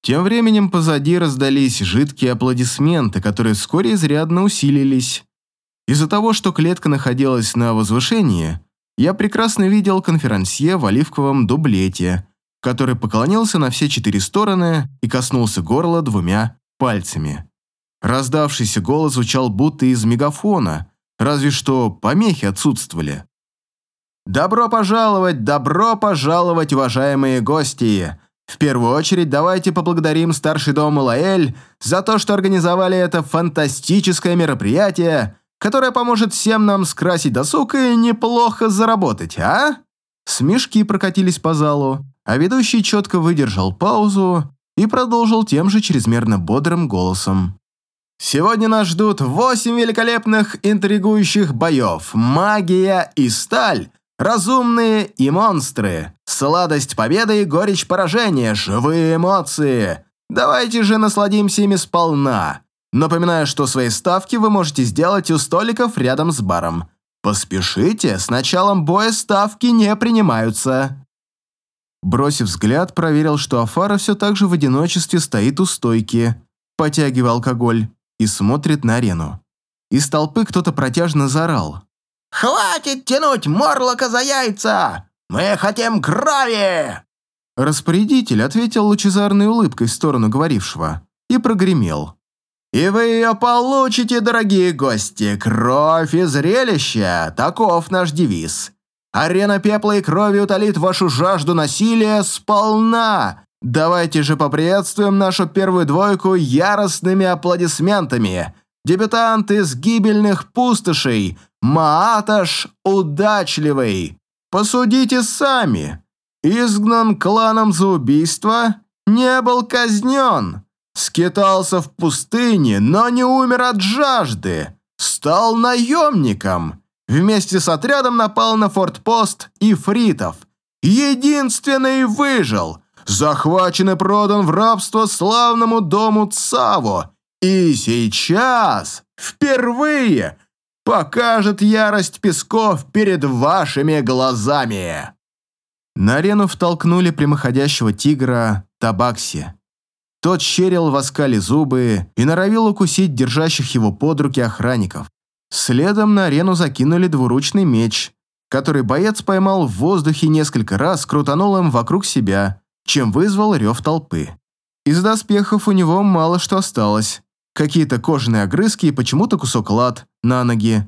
Тем временем позади раздались жидкие аплодисменты, которые вскоре изрядно усилились. Из-за того, что клетка находилась на возвышении, я прекрасно видел конферансье в оливковом дублете, который поклонился на все четыре стороны и коснулся горла двумя пальцами. Раздавшийся голос звучал будто из мегафона, разве что помехи отсутствовали. «Добро пожаловать, добро пожаловать, уважаемые гости! В первую очередь давайте поблагодарим старший дом Лаэль за то, что организовали это фантастическое мероприятие, которое поможет всем нам скрасить досуг и неплохо заработать, а?» Смешки прокатились по залу, а ведущий четко выдержал паузу и продолжил тем же чрезмерно бодрым голосом. Сегодня нас ждут восемь великолепных интригующих боев. Магия и сталь Разумные и монстры. Сладость победы и горечь поражения. Живые эмоции. Давайте же насладимся ими сполна. Напоминаю, что свои ставки вы можете сделать у столиков рядом с баром. Поспешите, с началом боя ставки не принимаются. Бросив взгляд, проверил, что Афара все так же в одиночестве стоит у стойки, потягивая алкоголь и смотрит на арену. Из толпы кто-то протяжно заорал. «Хватит тянуть морлока за яйца! Мы хотим крови!» Распорядитель ответил лучезарной улыбкой в сторону говорившего и прогремел. «И вы ее получите, дорогие гости! Кровь и зрелище! Таков наш девиз! Арена пепла и крови утолит вашу жажду насилия сполна! Давайте же поприветствуем нашу первую двойку яростными аплодисментами! Дебютант из гибельных пустошей Мааташ удачливый. Посудите сами. Изгнан кланом за убийство, не был казнен. Скитался в пустыне, но не умер от жажды. Стал наемником. Вместе с отрядом напал на фортпост ифритов. Единственный выжил. Захвачен и продан в рабство славному дому Цаво. И сейчас, впервые, покажет ярость песков перед вашими глазами!» На арену втолкнули прямоходящего тигра Табакси. Тот щерил в оскале зубы и норовил укусить держащих его под руки охранников. Следом на арену закинули двуручный меч, который боец поймал в воздухе несколько раз, крутанул им вокруг себя, чем вызвал рев толпы. Из доспехов у него мало что осталось, какие-то кожаные огрызки и почему-то кусок лад на ноги.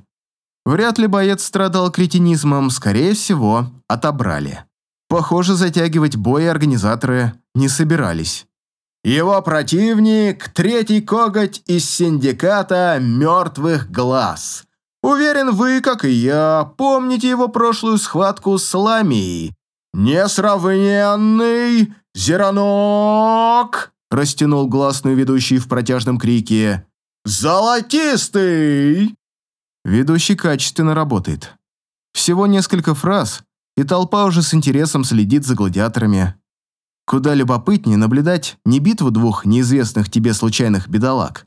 Вряд ли боец страдал кретинизмом, скорее всего, отобрали. Похоже, затягивать бой организаторы не собирались. Его противник – третий коготь из синдиката «Мертвых глаз». Уверен, вы, как и я, помните его прошлую схватку с Ламией. «Несравненный Зеранок!» Растянул гласную ведущий в протяжном крике. «Золотистый!» Ведущий качественно работает. Всего несколько фраз, и толпа уже с интересом следит за гладиаторами. Куда любопытнее наблюдать не битву двух неизвестных тебе случайных бедолаг,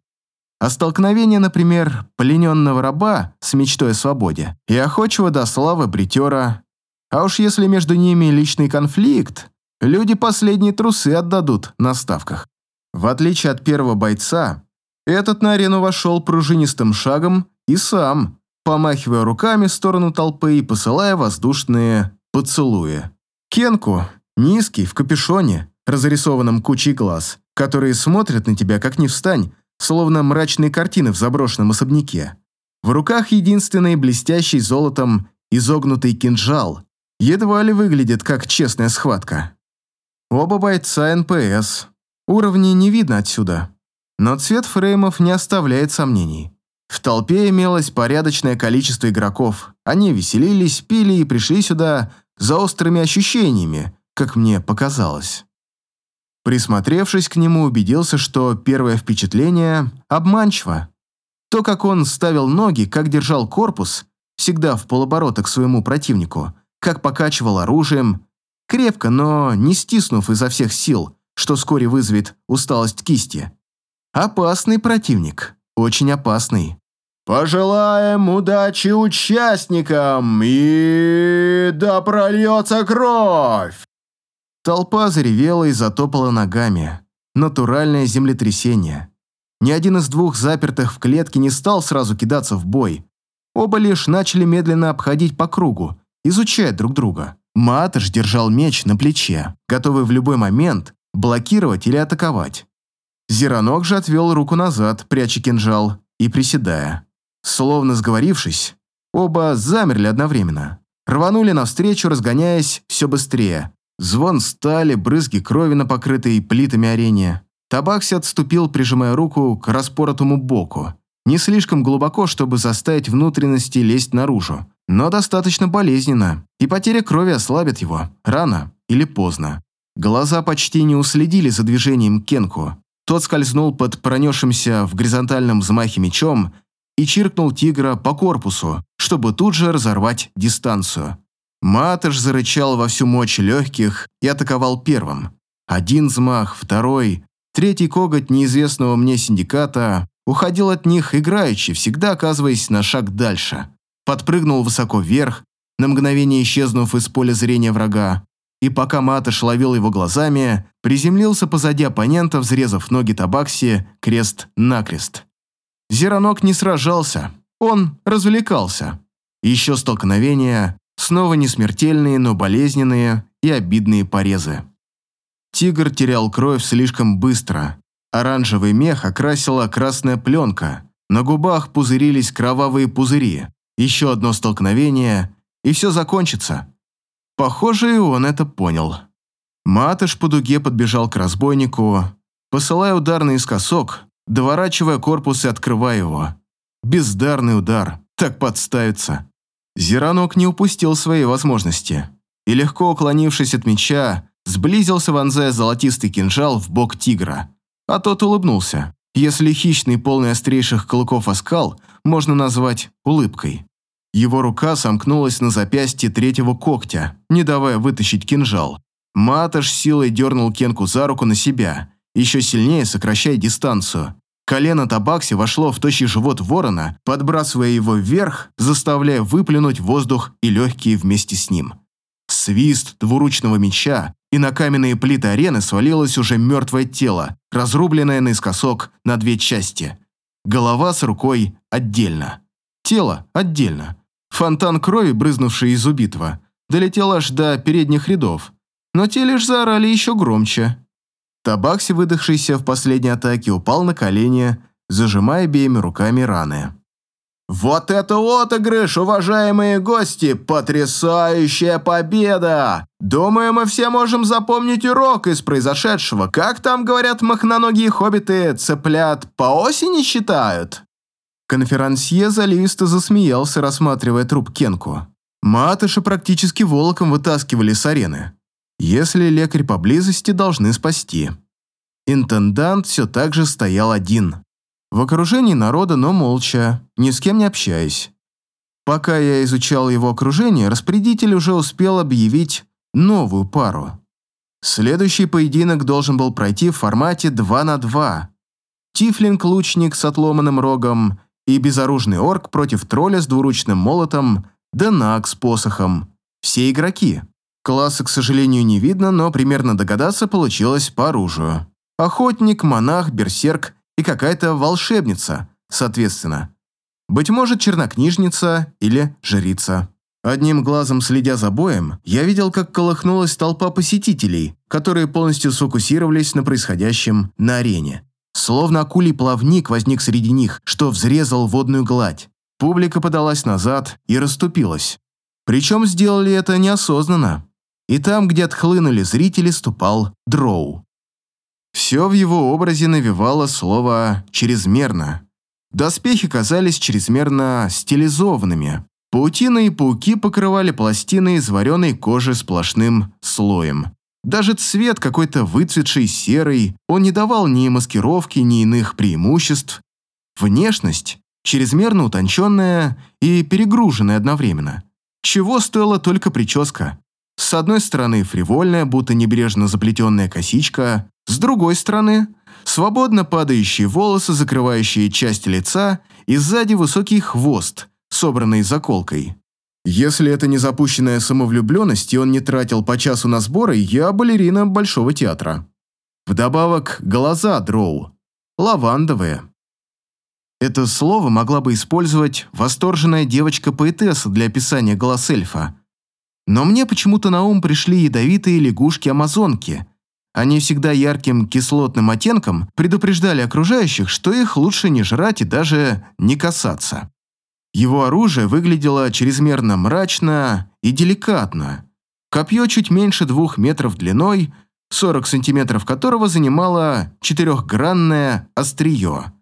А столкновение, например, плененного раба с мечтой о свободе и охочего до славы бритера. А уж если между ними личный конфликт, люди последние трусы отдадут на ставках. В отличие от первого бойца, этот на арену вошел пружинистым шагом и сам, помахивая руками в сторону толпы и посылая воздушные поцелуи. Кенку, низкий, в капюшоне, разрисованном кучей глаз, которые смотрят на тебя как не встань, словно мрачные картины в заброшенном особняке. В руках единственный блестящий золотом изогнутый кинжал, едва ли выглядит как честная схватка. Оба бойца НПС. Уровни не видно отсюда, но цвет фреймов не оставляет сомнений. В толпе имелось порядочное количество игроков. Они веселились, пили и пришли сюда за острыми ощущениями, как мне показалось. Присмотревшись к нему, убедился, что первое впечатление обманчиво. То, как он ставил ноги, как держал корпус, всегда в полоборота к своему противнику, как покачивал оружием, крепко, но не стиснув изо всех сил, что вскоре вызовет усталость кисти. Опасный противник, очень опасный. «Пожелаем удачи участникам и да прольется кровь!» Толпа заревела и затопала ногами. Натуральное землетрясение. Ни один из двух запертых в клетке не стал сразу кидаться в бой. Оба лишь начали медленно обходить по кругу, изучая друг друга. Матыш держал меч на плече, готовый в любой момент блокировать или атаковать. Зеронок же отвел руку назад, пряча кинжал и приседая. Словно сговорившись, оба замерли одновременно. Рванули навстречу, разгоняясь все быстрее. Звон стали, брызги крови на покрытой плитами арене. Табакси отступил, прижимая руку к распоротому боку. Не слишком глубоко, чтобы заставить внутренности лезть наружу, но достаточно болезненно, и потеря крови ослабит его, рано или поздно. Глаза почти не уследили за движением Кенку. Тот скользнул под пронесшимся в горизонтальном взмахе мечом и чиркнул тигра по корпусу, чтобы тут же разорвать дистанцию. Матыш зарычал во всю мощь легких и атаковал первым. Один взмах, второй, третий коготь неизвестного мне синдиката уходил от них играючи, всегда оказываясь на шаг дальше. Подпрыгнул высоко вверх, на мгновение исчезнув из поля зрения врага, и пока Матыш ловил его глазами, приземлился позади оппонента, взрезав ноги Табакси крест-накрест. Зеронок не сражался, он развлекался. Еще столкновения, снова не смертельные, но болезненные и обидные порезы. Тигр терял кровь слишком быстро. Оранжевый мех окрасила красная пленка. На губах пузырились кровавые пузыри. Еще одно столкновение, и все закончится. Похоже, и он это понял. Матыш по дуге подбежал к разбойнику, посылая удар наискосок, доворачивая корпус и открывая его. Бездарный удар, так подставится. Зеранок не упустил своей возможности и, легко уклонившись от меча, сблизился, вонзая золотистый кинжал в бок тигра. А тот улыбнулся, если хищный, полный острейших клыков оскал можно назвать улыбкой. Его рука сомкнулась на запястье третьего когтя, не давая вытащить кинжал. Маташ силой дернул Кенку за руку на себя, еще сильнее сокращая дистанцию. Колено Табакси вошло в тощий живот ворона, подбрасывая его вверх, заставляя выплюнуть воздух и легкие вместе с ним. Свист двуручного меча, и на каменные плиты арены свалилось уже мертвое тело, разрубленное наискосок на две части. Голова с рукой отдельно. Тело отдельно. Фонтан крови, брызнувший из убитого, долетел аж до передних рядов, но те лишь заорали еще громче. Табакси, выдохшийся в последней атаке, упал на колени, зажимая обеими руками раны. «Вот это отыгрыш, уважаемые гости! Потрясающая победа! Думаю, мы все можем запомнить урок из произошедшего. Как там, говорят, махноногие хоббиты цыплят по осени считают?» Конферансье заливисто засмеялся, рассматривая труп Кенку. Матыши практически волоком вытаскивали с арены. Если лекарь поблизости, должны спасти. Интендант все так же стоял один. В окружении народа, но молча, ни с кем не общаясь. Пока я изучал его окружение, распорядитель уже успел объявить новую пару. Следующий поединок должен был пройти в формате 2 на 2. тифлинг-лучник с отломанным рогом и безоружный орк против тролля с двуручным молотом, да с посохом. Все игроки. Класса, к сожалению, не видно, но примерно догадаться получилось по оружию. Охотник, монах, берсерк и какая-то волшебница, соответственно. Быть может, чернокнижница или жрица. Одним глазом следя за боем, я видел, как колыхнулась толпа посетителей, которые полностью сфокусировались на происходящем на арене. Словно акулий плавник возник среди них, что взрезал водную гладь. Публика подалась назад и расступилась. Причем сделали это неосознанно. И там, где отхлынули зрители, ступал дроу. Все в его образе навевало слово «чрезмерно». Доспехи казались чрезмерно стилизованными, Паутина и пауки покрывали пластины из вареной кожи сплошным слоем. Даже цвет какой-то выцветший серый, он не давал ни маскировки, ни иных преимуществ. Внешность чрезмерно утонченная и перегруженная одновременно. Чего стоила только прическа. С одной стороны фривольная, будто небрежно заплетенная косичка, с другой стороны свободно падающие волосы, закрывающие часть лица, и сзади высокий хвост – собранной заколкой. Если это не запущенная самовлюбленность, и он не тратил по часу на сборы, я балерина Большого театра. Вдобавок, глаза дроу. Лавандовые. Это слово могла бы использовать восторженная девочка-поэтесса для описания глаз эльфа. Но мне почему-то на ум пришли ядовитые лягушки-амазонки. Они всегда ярким кислотным оттенком предупреждали окружающих, что их лучше не жрать и даже не касаться. Его оружие выглядело чрезмерно мрачно и деликатно. Копье чуть меньше двух метров длиной, 40 сантиметров которого занимало четырехгранное острие.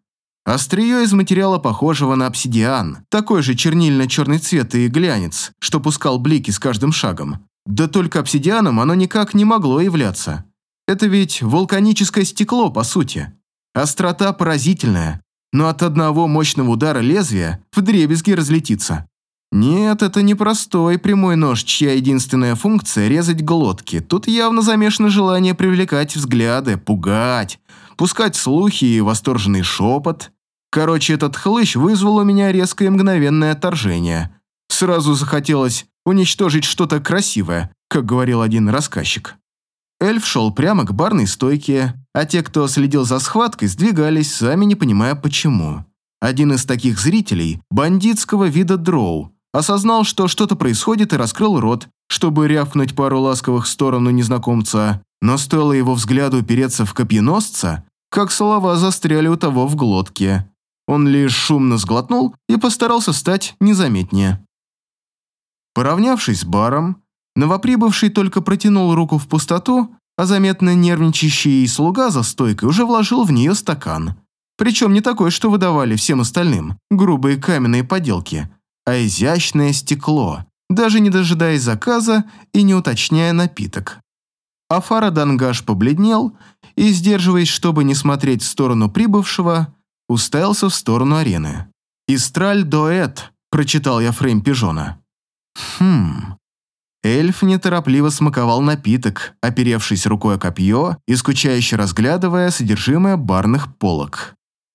Острие из материала, похожего на обсидиан, такой же чернильно-черный цвет и глянец, что пускал блики с каждым шагом. Да только обсидианом оно никак не могло являться. Это ведь вулканическое стекло, по сути. Острота поразительная, но от одного мощного удара лезвия вдребезги разлетится. Нет, это не простой прямой нож, чья единственная функция – резать глотки. Тут явно замешано желание привлекать взгляды, пугать, пускать слухи и восторженный шепот. Короче, этот хлыщ вызвал у меня резкое мгновенное отторжение. Сразу захотелось уничтожить что-то красивое, как говорил один рассказчик. Эльф шел прямо к барной стойке, а те, кто следил за схваткой, сдвигались, сами не понимая почему. Один из таких зрителей, бандитского вида дроу, осознал, что что-то происходит и раскрыл рот, чтобы рявкнуть пару ласковых в сторону незнакомца, но стоило его взгляду упереться в копьеносца, как слова застряли у того в глотке. Он лишь шумно сглотнул и постарался стать незаметнее. Поравнявшись с баром, Новоприбывший только протянул руку в пустоту, а заметно нервничающий слуга за стойкой уже вложил в нее стакан. Причем не такой, что выдавали всем остальным, грубые каменные поделки, а изящное стекло, даже не дожидаясь заказа и не уточняя напиток. Афара Дангаш побледнел и, сдерживаясь, чтобы не смотреть в сторону прибывшего, уставился в сторону арены. «Истраль Доэт», – прочитал я фрейм пижона. «Хм, Эльф неторопливо смаковал напиток, оперевшись рукой о копье и скучающе разглядывая содержимое барных полок.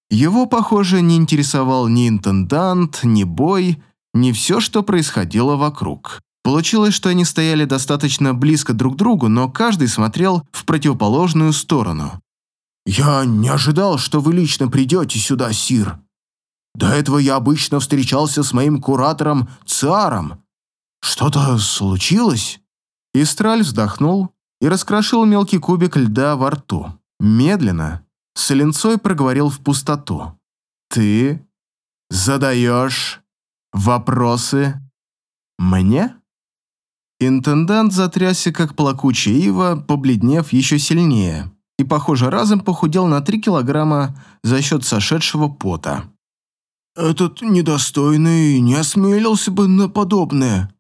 Его, похоже, не интересовал ни интендант, ни бой, ни все, что происходило вокруг. Получилось, что они стояли достаточно близко друг к другу, но каждый смотрел в противоположную сторону. «Я не ожидал, что вы лично придете сюда, Сир. До этого я обычно встречался с моим куратором Циаром, «Что-то случилось?» Истраль вздохнул и раскрошил мелкий кубик льда во рту. Медленно, с линцой проговорил в пустоту. «Ты задаешь вопросы мне?» Интендант затрясся, как плакучая ива, побледнев еще сильнее, и, похоже, разом похудел на три килограмма за счет сошедшего пота. «Этот недостойный не осмелился бы на подобное»,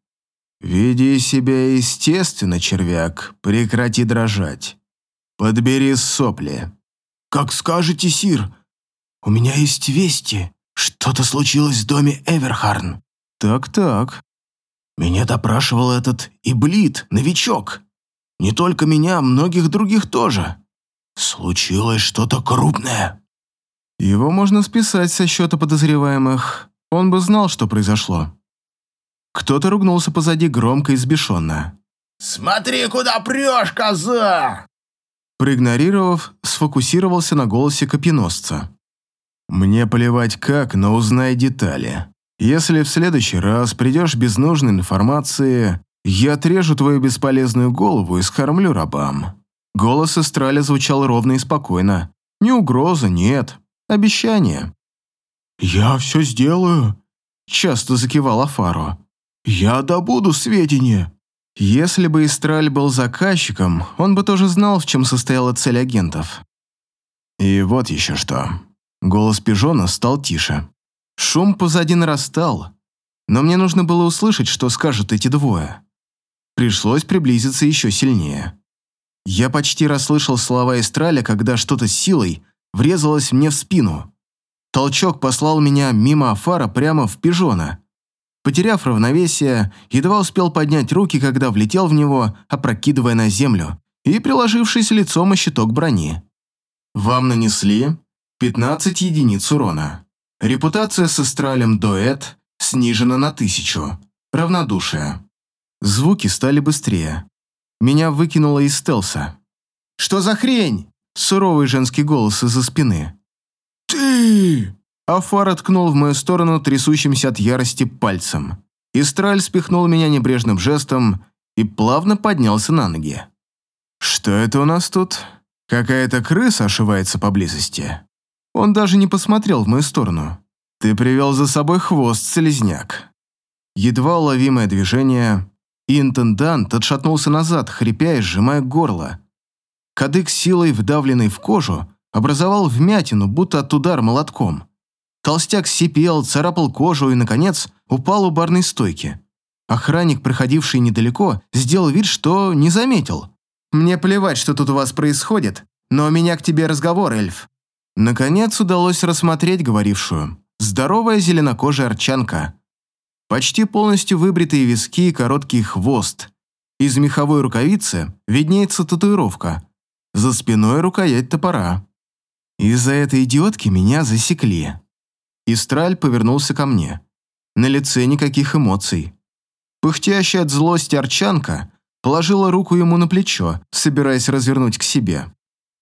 «Веди себя естественно, червяк, прекрати дрожать. Подбери сопли». «Как скажете, Сир. У меня есть вести. Что-то случилось в доме Эверхарн». «Так-так». «Меня допрашивал этот Иблит, новичок. Не только меня, многих других тоже. Случилось что-то крупное». Его можно списать со счета подозреваемых. Он бы знал, что произошло. Кто-то ругнулся позади громко и сбешенно. «Смотри, куда прешь, коза!» Проигнорировав, сфокусировался на голосе копьеносца. «Мне плевать как, но узнай детали. Если в следующий раз придешь без нужной информации, я отрежу твою бесполезную голову и скормлю рабам». Голос Эстраля звучал ровно и спокойно. Не угроза, нет. Обещание. «Я все сделаю», — часто закивал Афару. «Я добуду сведения». Если бы Истраль был заказчиком, он бы тоже знал, в чем состояла цель агентов. И вот еще что. Голос пижона стал тише. Шум позади нарастал, но мне нужно было услышать, что скажут эти двое. Пришлось приблизиться еще сильнее. Я почти расслышал слова Истраля, когда что-то с силой врезалось мне в спину. Толчок послал меня мимо Афара прямо в пижона. Потеряв равновесие, едва успел поднять руки, когда влетел в него, опрокидывая на землю и приложившись лицом о щиток брони. Вам нанесли 15 единиц урона. Репутация с Астралем дуэт снижена на тысячу. Равнодушие. Звуки стали быстрее. Меня выкинуло из стелса. «Что за хрень?» Суровый женский голос из-за спины. «Ты!» Афар откнул в мою сторону трясущимся от ярости пальцем. Истраль спихнул меня небрежным жестом и плавно поднялся на ноги. «Что это у нас тут? Какая-то крыса ошивается поблизости?» Он даже не посмотрел в мою сторону. «Ты привел за собой хвост, слезняк». Едва уловимое движение, и интендант отшатнулся назад, хрипя и сжимая горло. Кадык силой, вдавленный в кожу, образовал вмятину, будто от удара молотком. Толстяк сипел, царапал кожу и, наконец, упал у барной стойки. Охранник, проходивший недалеко, сделал вид, что не заметил. «Мне плевать, что тут у вас происходит, но у меня к тебе разговор, эльф». Наконец удалось рассмотреть говорившую. Здоровая зеленокожая арчанка. Почти полностью выбритые виски и короткий хвост. Из меховой рукавицы виднеется татуировка. За спиной рукоять топора. Из-за этой идиотки меня засекли. Истраль повернулся ко мне. На лице никаких эмоций. Пыхтящая от злости Арчанка положила руку ему на плечо, собираясь развернуть к себе.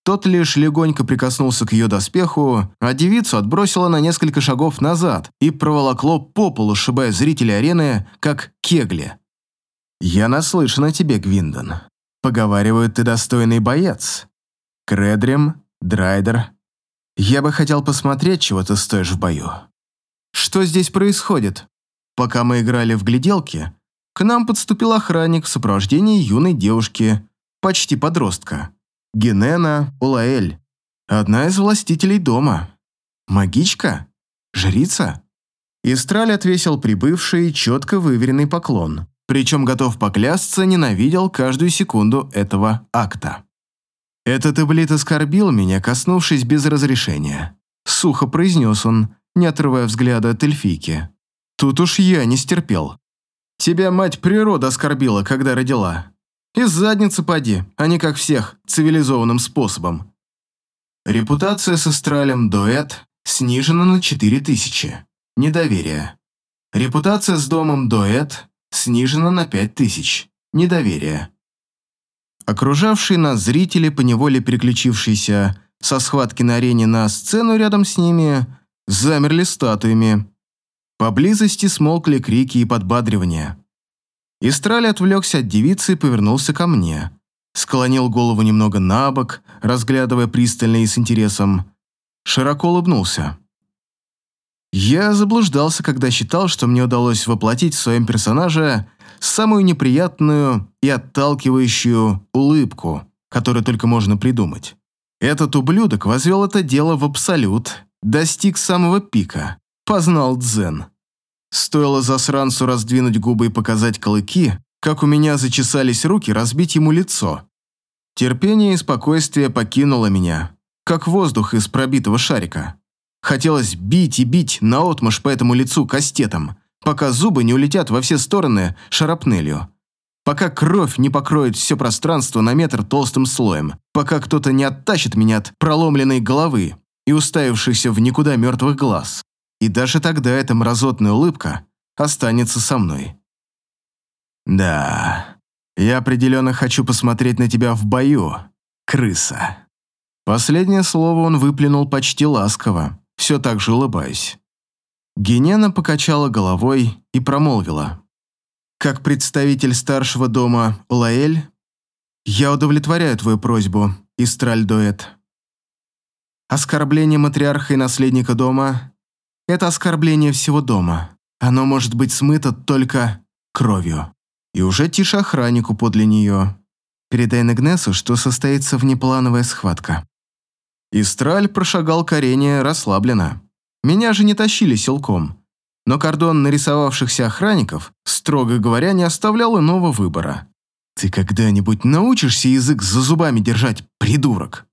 Тот лишь легонько прикоснулся к ее доспеху, а девицу отбросила на несколько шагов назад и проволокло по полу, сшибая зрителей арены, как кегли. «Я наслышан о тебе, Гвиндон. Поговаривают, ты достойный боец. Кредрем, Драйдер, я бы хотел посмотреть, чего ты стоишь в бою. Что здесь происходит? Пока мы играли в гляделки, к нам подступил охранник в сопровождении юной девушки, почти подростка. Генена Улаэль, одна из властителей дома. Магичка? Жрица? Истраль отвесил прибывший четко выверенный поклон, причем готов поклясться, ненавидел каждую секунду этого акта. «Этот эблит оскорбил меня, коснувшись без разрешения», — сухо произнес он, не отрывая взгляда от эльфийки. «Тут уж я не стерпел. Тебя мать природа оскорбила, когда родила. Из задницы поди, а не как всех, цивилизованным способом». Репутация с Астралем дуэт снижена на 4000. Недоверие. Репутация с домом дуэт снижена на 5000. Недоверие. Окружавшие нас зрители, поневоле переключившиеся со схватки на арене на сцену рядом с ними, замерли статуями. Поблизости смолкли крики и подбадривания. Истраль отвлекся от девицы и повернулся ко мне. Склонил голову немного на бок, разглядывая пристально и с интересом. Широко улыбнулся. Я заблуждался, когда считал, что мне удалось воплотить в своем персонаже самую неприятную и отталкивающую улыбку, которую только можно придумать. Этот ублюдок возвел это дело в абсолют, достиг самого пика, познал дзен. Стоило засранцу раздвинуть губы и показать клыки, как у меня зачесались руки разбить ему лицо. Терпение и спокойствие покинуло меня, как воздух из пробитого шарика. Хотелось бить и бить наотмашь по этому лицу кастетом, пока зубы не улетят во все стороны шарапнелью. Пока кровь не покроет все пространство на метр толстым слоем, пока кто-то не оттащит меня от проломленной головы и уставившихся в никуда мертвых глаз. И даже тогда эта мразотная улыбка останется со мной. Да, я определенно хочу посмотреть на тебя в бою, крыса. Последнее слово он выплюнул почти ласково, все так же улыбаясь. Генена покачала головой и промолвила. «Как представитель старшего дома Лаэль, я удовлетворяю твою просьбу, Истраль-дуэт. Оскорбление матриарха и наследника дома – это оскорбление всего дома. Оно может быть смыто только кровью. И уже тише охраннику подле нее. Передай Негнесу, что состоится внеплановая схватка. Истраль прошагал к арене расслабленно. Меня же не тащили силком. Но кордон нарисовавшихся охранников, строго говоря, не оставлял иного выбора. «Ты когда-нибудь научишься язык за зубами держать, придурок?»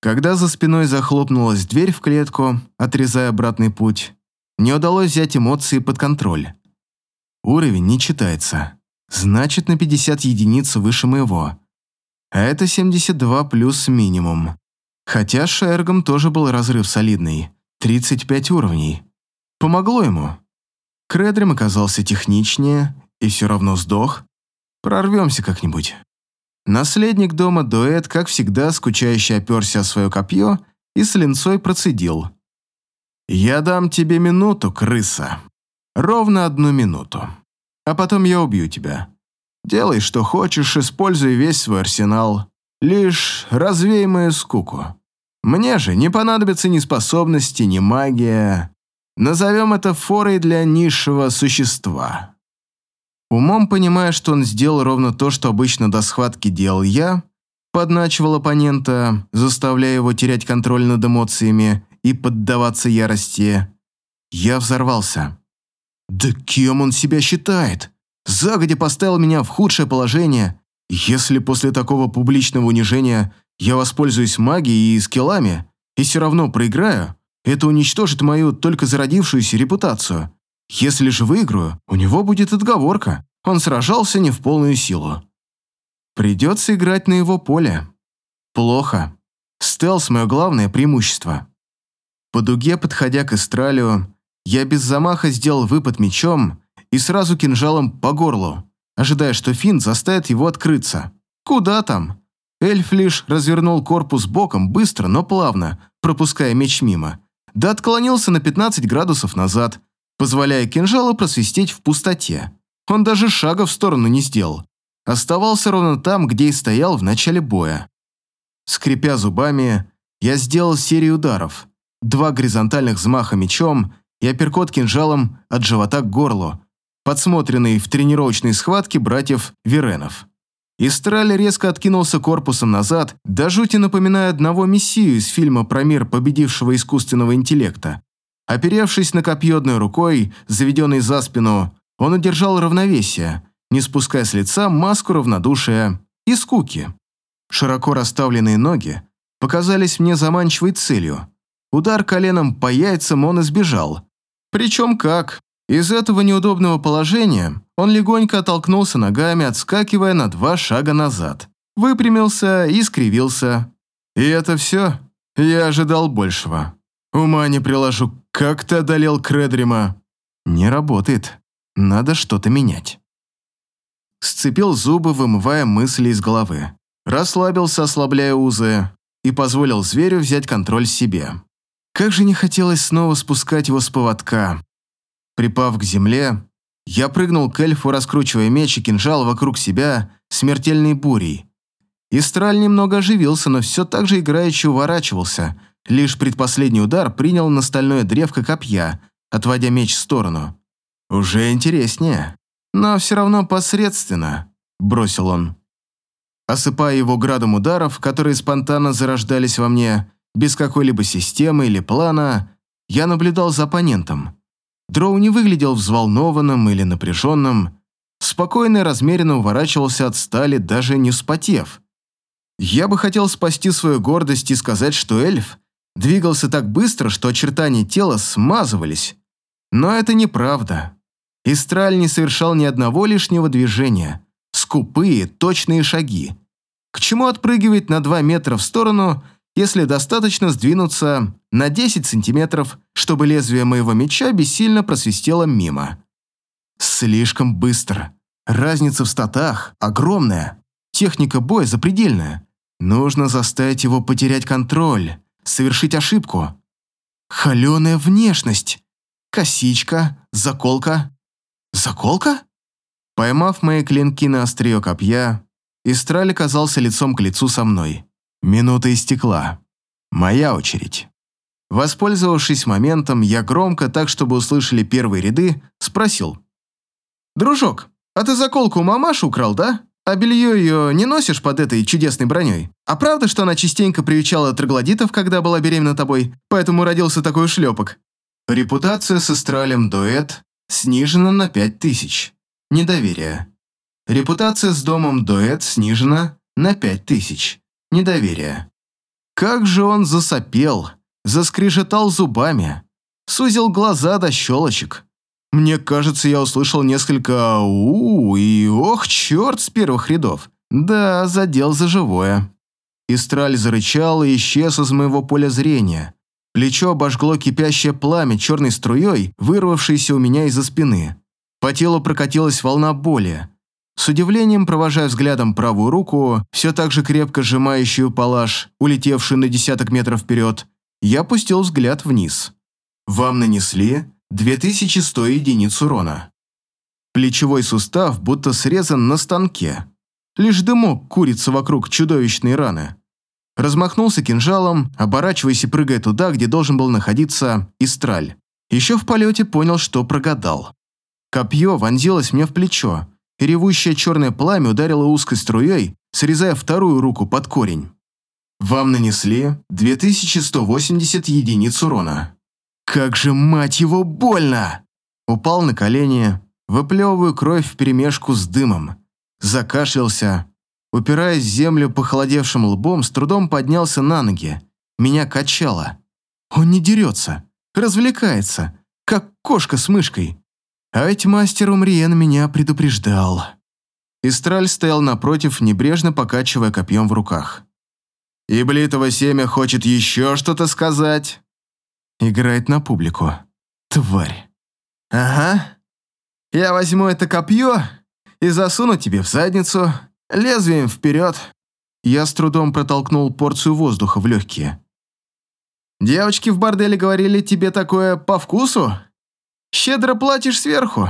Когда за спиной захлопнулась дверь в клетку, отрезая обратный путь, не удалось взять эмоции под контроль. Уровень не читается. Значит, на 50 единиц выше моего. А это 72 плюс минимум. Хотя с Шергом тоже был разрыв солидный. 35 уровней. Помогло ему. Кредрем оказался техничнее и все равно сдох, Прорвемся как-нибудь. Наследник дома Дуэт, как всегда, скучающе оперся о свое копье и с линцой процедил. «Я дам тебе минуту, крыса. Ровно одну минуту. А потом я убью тебя. Делай, что хочешь, используй весь свой арсенал. Лишь развей мою скуку. Мне же не понадобятся ни способности, ни магия. Назовем это форой для низшего существа». Умом понимая, что он сделал ровно то, что обычно до схватки делал я, подначивал оппонента, заставляя его терять контроль над эмоциями и поддаваться ярости, я взорвался. «Да кем он себя считает? Загодя поставил меня в худшее положение. Если после такого публичного унижения я воспользуюсь магией и скиллами и все равно проиграю, это уничтожит мою только зародившуюся репутацию. Если же выиграю, у него будет отговорка. Он сражался не в полную силу. Придется играть на его поле. Плохо. Стелс – мое главное преимущество. По дуге, подходя к эстралю, я без замаха сделал выпад мечом и сразу кинжалом по горлу, ожидая, что Финн заставит его открыться. Куда там? Эльф лишь развернул корпус боком быстро, но плавно, пропуская меч мимо. Да отклонился на 15 градусов назад, позволяя кинжалу просвистеть в пустоте. Он даже шага в сторону не сделал. Оставался ровно там, где и стоял в начале боя. Скрипя зубами, я сделал серию ударов. Два горизонтальных взмаха мечом и апперкот кинжалом от живота к горлу, подсмотренный в тренировочной схватке братьев Веренов. Истраль резко откинулся корпусом назад, до жути напоминая одного мессию из фильма про мир победившего искусственного интеллекта. Оперевшись на копье одной рукой, заведенной за спину, он удержал равновесие, не спуская с лица маску равнодушия и скуки. Широко расставленные ноги показались мне заманчивой целью. Удар коленом по яйцам он избежал. Причем как? Из этого неудобного положения он легонько оттолкнулся ногами, отскакивая на два шага назад. Выпрямился и скривился. И это все? Я ожидал большего. Ума не приложу, как ты одолел Кредрима. Не работает. Надо что-то менять. Сцепил зубы, вымывая мысли из головы. Расслабился, ослабляя узы, и позволил зверю взять контроль себе. Как же не хотелось снова спускать его с поводка. Припав к земле, я прыгнул к эльфу, раскручивая меч и кинжал вокруг себя смертельной бурей. Истраль немного оживился, но все так же играючи уворачивался. Лишь предпоследний удар принял на стальное древко копья, отводя меч в сторону. «Уже интереснее, но все равно посредственно», – бросил он. Осыпая его градом ударов, которые спонтанно зарождались во мне, без какой-либо системы или плана, я наблюдал за оппонентом. Дроу не выглядел взволнованным или напряженным, спокойно и размеренно уворачивался от стали, даже не вспотев. Я бы хотел спасти свою гордость и сказать, что эльф двигался так быстро, что очертания тела смазывались. Но это неправда. Истраль не совершал ни одного лишнего движения. Скупые, точные шаги. К чему отпрыгивать на два метра в сторону, если достаточно сдвинуться на 10 сантиметров, чтобы лезвие моего меча бессильно просвистело мимо. Слишком быстро. Разница в статах огромная. Техника боя запредельная. Нужно заставить его потерять контроль, совершить ошибку. Холеная внешность. Косичка, заколка. Заколка? Поймав мои клинки на острие копья, Истраль оказался лицом к лицу со мной. Минута истекла. Моя очередь. Воспользовавшись моментом, я громко, так чтобы услышали первые ряды, спросил. «Дружок, а ты заколку у мамаши украл, да? А белье ее не носишь под этой чудесной броней? А правда, что она частенько привечала троглодитов, когда была беременна тобой, поэтому родился такой шлепок?» Репутация с Астралем дуэт снижена на 5000. Недоверие. Репутация с домом дуэт снижена на 5000. Недоверие. Как же он засопел, заскрежетал зубами, сузил глаза до щелочек. Мне кажется, я услышал несколько у и ох, черт с первых рядов. Да, задел за живое. Истраль зарычал и исчез из моего поля зрения. Плечо обожгло кипящее пламя черной струей, вырвавшейся у меня из-за спины. По телу прокатилась волна боли. С удивлением, провожая взглядом правую руку, все так же крепко сжимающую палаш, улетевшую на десяток метров вперед, я опустил взгляд вниз. Вам нанесли 2100 единиц урона. Плечевой сустав будто срезан на станке. Лишь дымок курится вокруг чудовищной раны. Размахнулся кинжалом, оборачиваясь и прыгая туда, где должен был находиться Истраль. Еще в полете понял, что прогадал. Копье вонзилось мне в плечо, и ревущее черное пламя ударило узкой струей, срезая вторую руку под корень. Вам нанесли 2180 единиц урона. Как же, мать его, больно! Упал на колени, выплевываю кровь вперемешку с дымом. Закашлялся. Упираясь в землю похолодевшим лбом, с трудом поднялся на ноги. Меня качало. Он не дерется, развлекается, как кошка с мышкой. А ведь мастер Умриен меня предупреждал. Истраль стоял напротив, небрежно покачивая копьем в руках. «Иблитово семя хочет еще что-то сказать?» Играет на публику. Тварь. «Ага. Я возьму это копье и засуну тебе в задницу, лезвием вперед». Я с трудом протолкнул порцию воздуха в легкие. «Девочки в борделе говорили тебе такое по вкусу?» Щедро платишь сверху.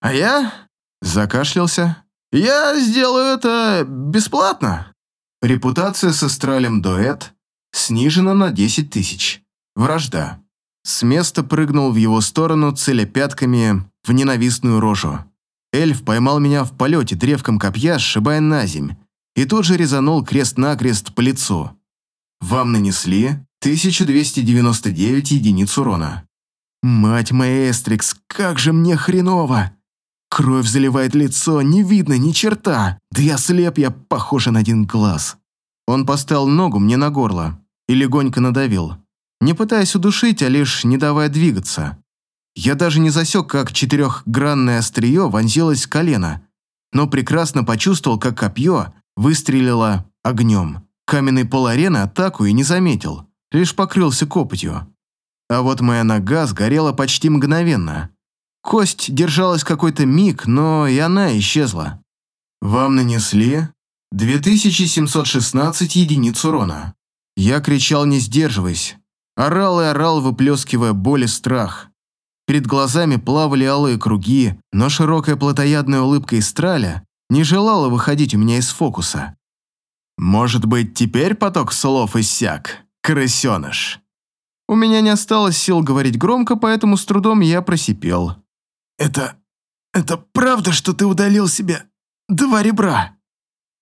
А я...» Закашлялся. «Я сделаю это бесплатно». Репутация с Астралем Дуэт снижена на 10 тысяч. Вражда. С места прыгнул в его сторону, целя пятками в ненавистную рожу. Эльф поймал меня в полете древком копья, сшибая на земь, и тут же резанул крест-накрест по лицу. Вам нанесли 1299 единиц урона. Мать моя, Эстрикс, как же мне хреново! Кровь заливает лицо, не видно ни черта. Да я слеп, я похожа на один глаз. Он поставил ногу мне на горло и легонько надавил, не пытаясь удушить, а лишь не давая двигаться. Я даже не засек, как четырехгранное острие вонзилось в колено, но прекрасно почувствовал, как копье выстрелило огнем. Каменный пол арены атаку и не заметил, лишь покрылся копотью. А вот моя нога сгорела почти мгновенно. Кость держалась какой-то миг, но и она исчезла. Вам нанесли 2716 единиц урона. Я кричал, не сдерживаясь. Орал и орал, выплескивая боль и страх. Перед глазами плавали алые круги, но широкая плотоядная улыбка Истраля не желала выходить у меня из фокуса. «Может быть, теперь поток слов иссяк, крысеныш?» У меня не осталось сил говорить громко, поэтому с трудом я просипел. «Это... это правда, что ты удалил себе два ребра?»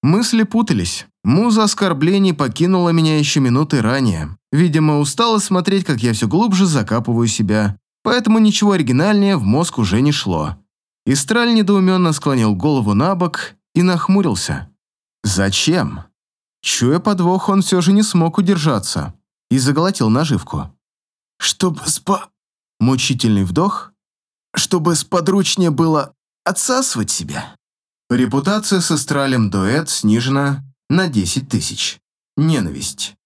Мысли путались. Муза оскорблений покинула меня еще минуты ранее. Видимо, устала смотреть, как я все глубже закапываю себя, поэтому ничего оригинальнее в мозг уже не шло. Истраль недоуменно склонил голову на бок и нахмурился. «Зачем?» Чуя подвох, он все же не смог удержаться и заглотил наживку. Чтобы спа... Мучительный вдох. Чтобы сподручнее было отсасывать себя. Репутация с Астралем Дуэт снижена на 10 тысяч. Ненависть.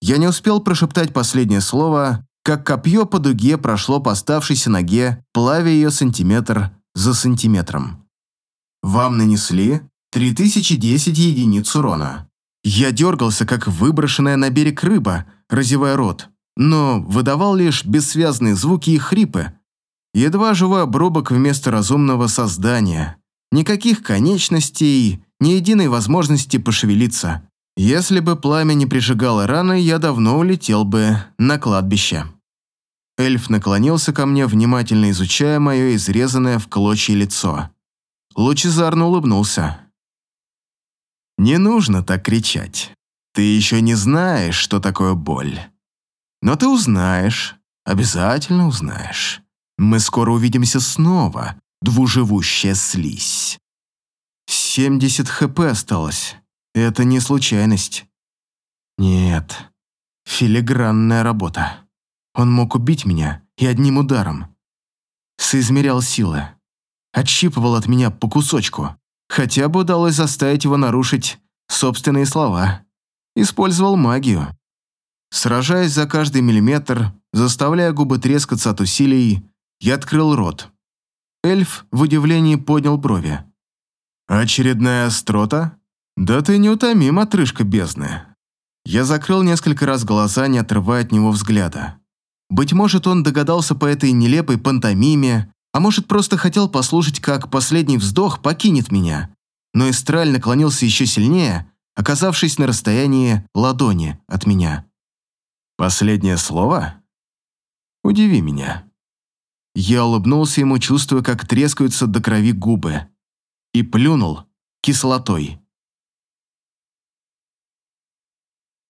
Я не успел прошептать последнее слово, как копье по дуге прошло по оставшейся ноге, плавя ее сантиметр за сантиметром. Вам нанесли 3010 единиц урона. Я дергался, как выброшенная на берег рыба, разевая рот, но выдавал лишь бессвязные звуки и хрипы. Едва живой обрубок вместо разумного создания. Никаких конечностей, ни единой возможности пошевелиться. Если бы пламя не прижигало раны, я давно улетел бы на кладбище. Эльф наклонился ко мне, внимательно изучая мое изрезанное в клочья лицо. Лучезарно улыбнулся. «Не нужно так кричать. Ты еще не знаешь, что такое боль. Но ты узнаешь, обязательно узнаешь. Мы скоро увидимся снова, двуживущая слизь. 70 хп осталось. Это не случайность. Нет, филигранная работа. Он мог убить меня и одним ударом. Соизмерял силы. Отщипывал от меня по кусочку. Хотя бы удалось заставить его нарушить собственные слова. Использовал магию. Сражаясь за каждый миллиметр, заставляя губы трескаться от усилий, я открыл рот. Эльф в удивлении поднял брови. «Очередная острота? Да ты неутомим, отрыжка бездны». Я закрыл несколько раз глаза, не отрывая от него взгляда. Быть может, он догадался по этой нелепой пантомиме, а может, просто хотел послушать, как последний вздох покинет меня. Но Эстраль наклонился еще сильнее, оказавшись на расстоянии ладони от меня. «Последнее слово? Удиви меня». Я улыбнулся ему, чувствуя, как трескаются до крови губы, и плюнул кислотой.